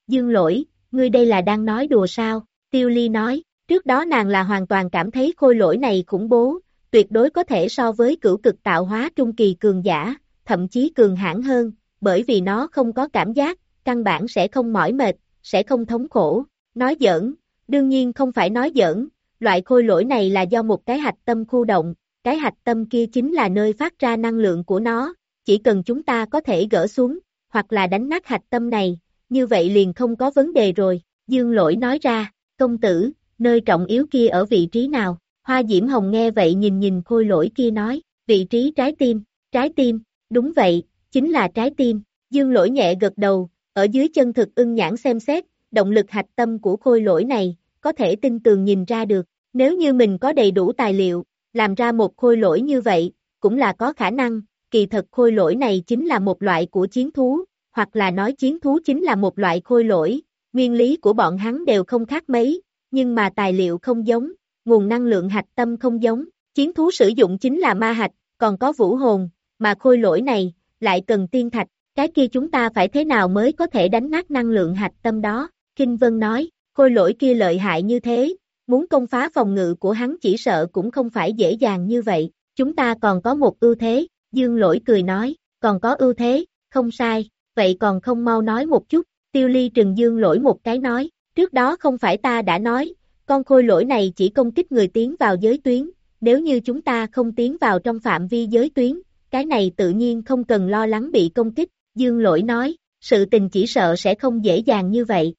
Dương lỗi, ngươi đây là đang nói đùa sao? Tiêu Ly nói, trước đó nàng là hoàn toàn cảm thấy khôi lỗi này khủng bố, tuyệt đối có thể so với cửu cực tạo hóa trung kỳ cường giả, thậm chí cường hãn hơn, bởi vì nó không có cảm giác, căn bản sẽ không mỏi mệt, sẽ không thống khổ. Nói giỡn, đương nhiên không phải nói giỡn, loại khôi lỗi này là do một cái hạch tâm khu động, cái hạch tâm kia chính là nơi phát ra năng lượng của nó, chỉ cần chúng ta có thể gỡ xuống, hoặc là đánh nát hạch tâm này, như vậy liền không có vấn đề rồi, dương lỗi nói ra, công tử, nơi trọng yếu kia ở vị trí nào, hoa diễm hồng nghe vậy nhìn nhìn khôi lỗi kia nói, vị trí trái tim, trái tim, đúng vậy, chính là trái tim, dương lỗi nhẹ gật đầu, ở dưới chân thực ưng nhãn xem xét, động lực hạch tâm của khôi lỗi này, có thể tin tường nhìn ra được, nếu như mình có đầy đủ tài liệu, làm ra một khôi lỗi như vậy, cũng là có khả năng, kỳ thật khôi lỗi này chính là một loại của chiến thú, hoặc là nói chiến thú chính là một loại khôi lỗi, nguyên lý của bọn hắn đều không khác mấy, nhưng mà tài liệu không giống, nguồn năng lượng hạch tâm không giống, chiến thú sử dụng chính là ma hạch, còn có vũ hồn, mà khôi lỗi này, lại cần tiên thạch, cái kia chúng ta phải thế nào mới có thể đánh nát năng lượng hạch tâm đó, Kinh Vân nói, khôi lỗi kia lợi hại như thế, muốn công phá phòng ngự của hắn chỉ sợ cũng không phải dễ dàng như vậy, chúng ta còn có một ưu thế, Dương lỗi cười nói, còn có ưu thế, không sai, vậy còn không mau nói một chút, tiêu ly trừng Dương lỗi một cái nói, trước đó không phải ta đã nói, con khôi lỗi này chỉ công kích người tiến vào giới tuyến, nếu như chúng ta không tiến vào trong phạm vi giới tuyến, cái này tự nhiên không cần lo lắng bị công kích, Dương lỗi nói, sự tình chỉ sợ sẽ không dễ dàng như vậy.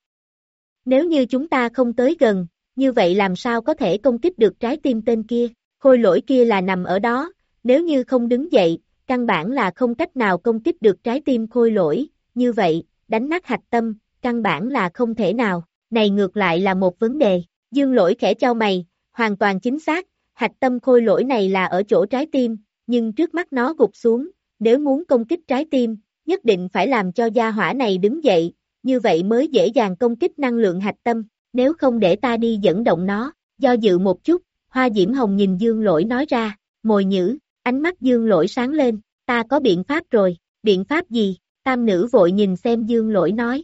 Nếu như chúng ta không tới gần, như vậy làm sao có thể công kích được trái tim tên kia, khôi lỗi kia là nằm ở đó, nếu như không đứng dậy, căn bản là không cách nào công kích được trái tim khôi lỗi, như vậy, đánh nát hạch tâm, căn bản là không thể nào, này ngược lại là một vấn đề. Dương lỗi khẽ cho mày, hoàn toàn chính xác, hạch tâm khôi lỗi này là ở chỗ trái tim, nhưng trước mắt nó gục xuống, nếu muốn công kích trái tim, nhất định phải làm cho gia hỏa này đứng dậy, như vậy mới dễ dàng công kích năng lượng hạch tâm, nếu không để ta đi dẫn động nó, do dự một chút, hoa diễm hồng nhìn dương lỗi nói ra, mồi nhữ, ánh mắt dương lỗi sáng lên, ta có biện pháp rồi, biện pháp gì, tam nữ vội nhìn xem dương lỗi nói.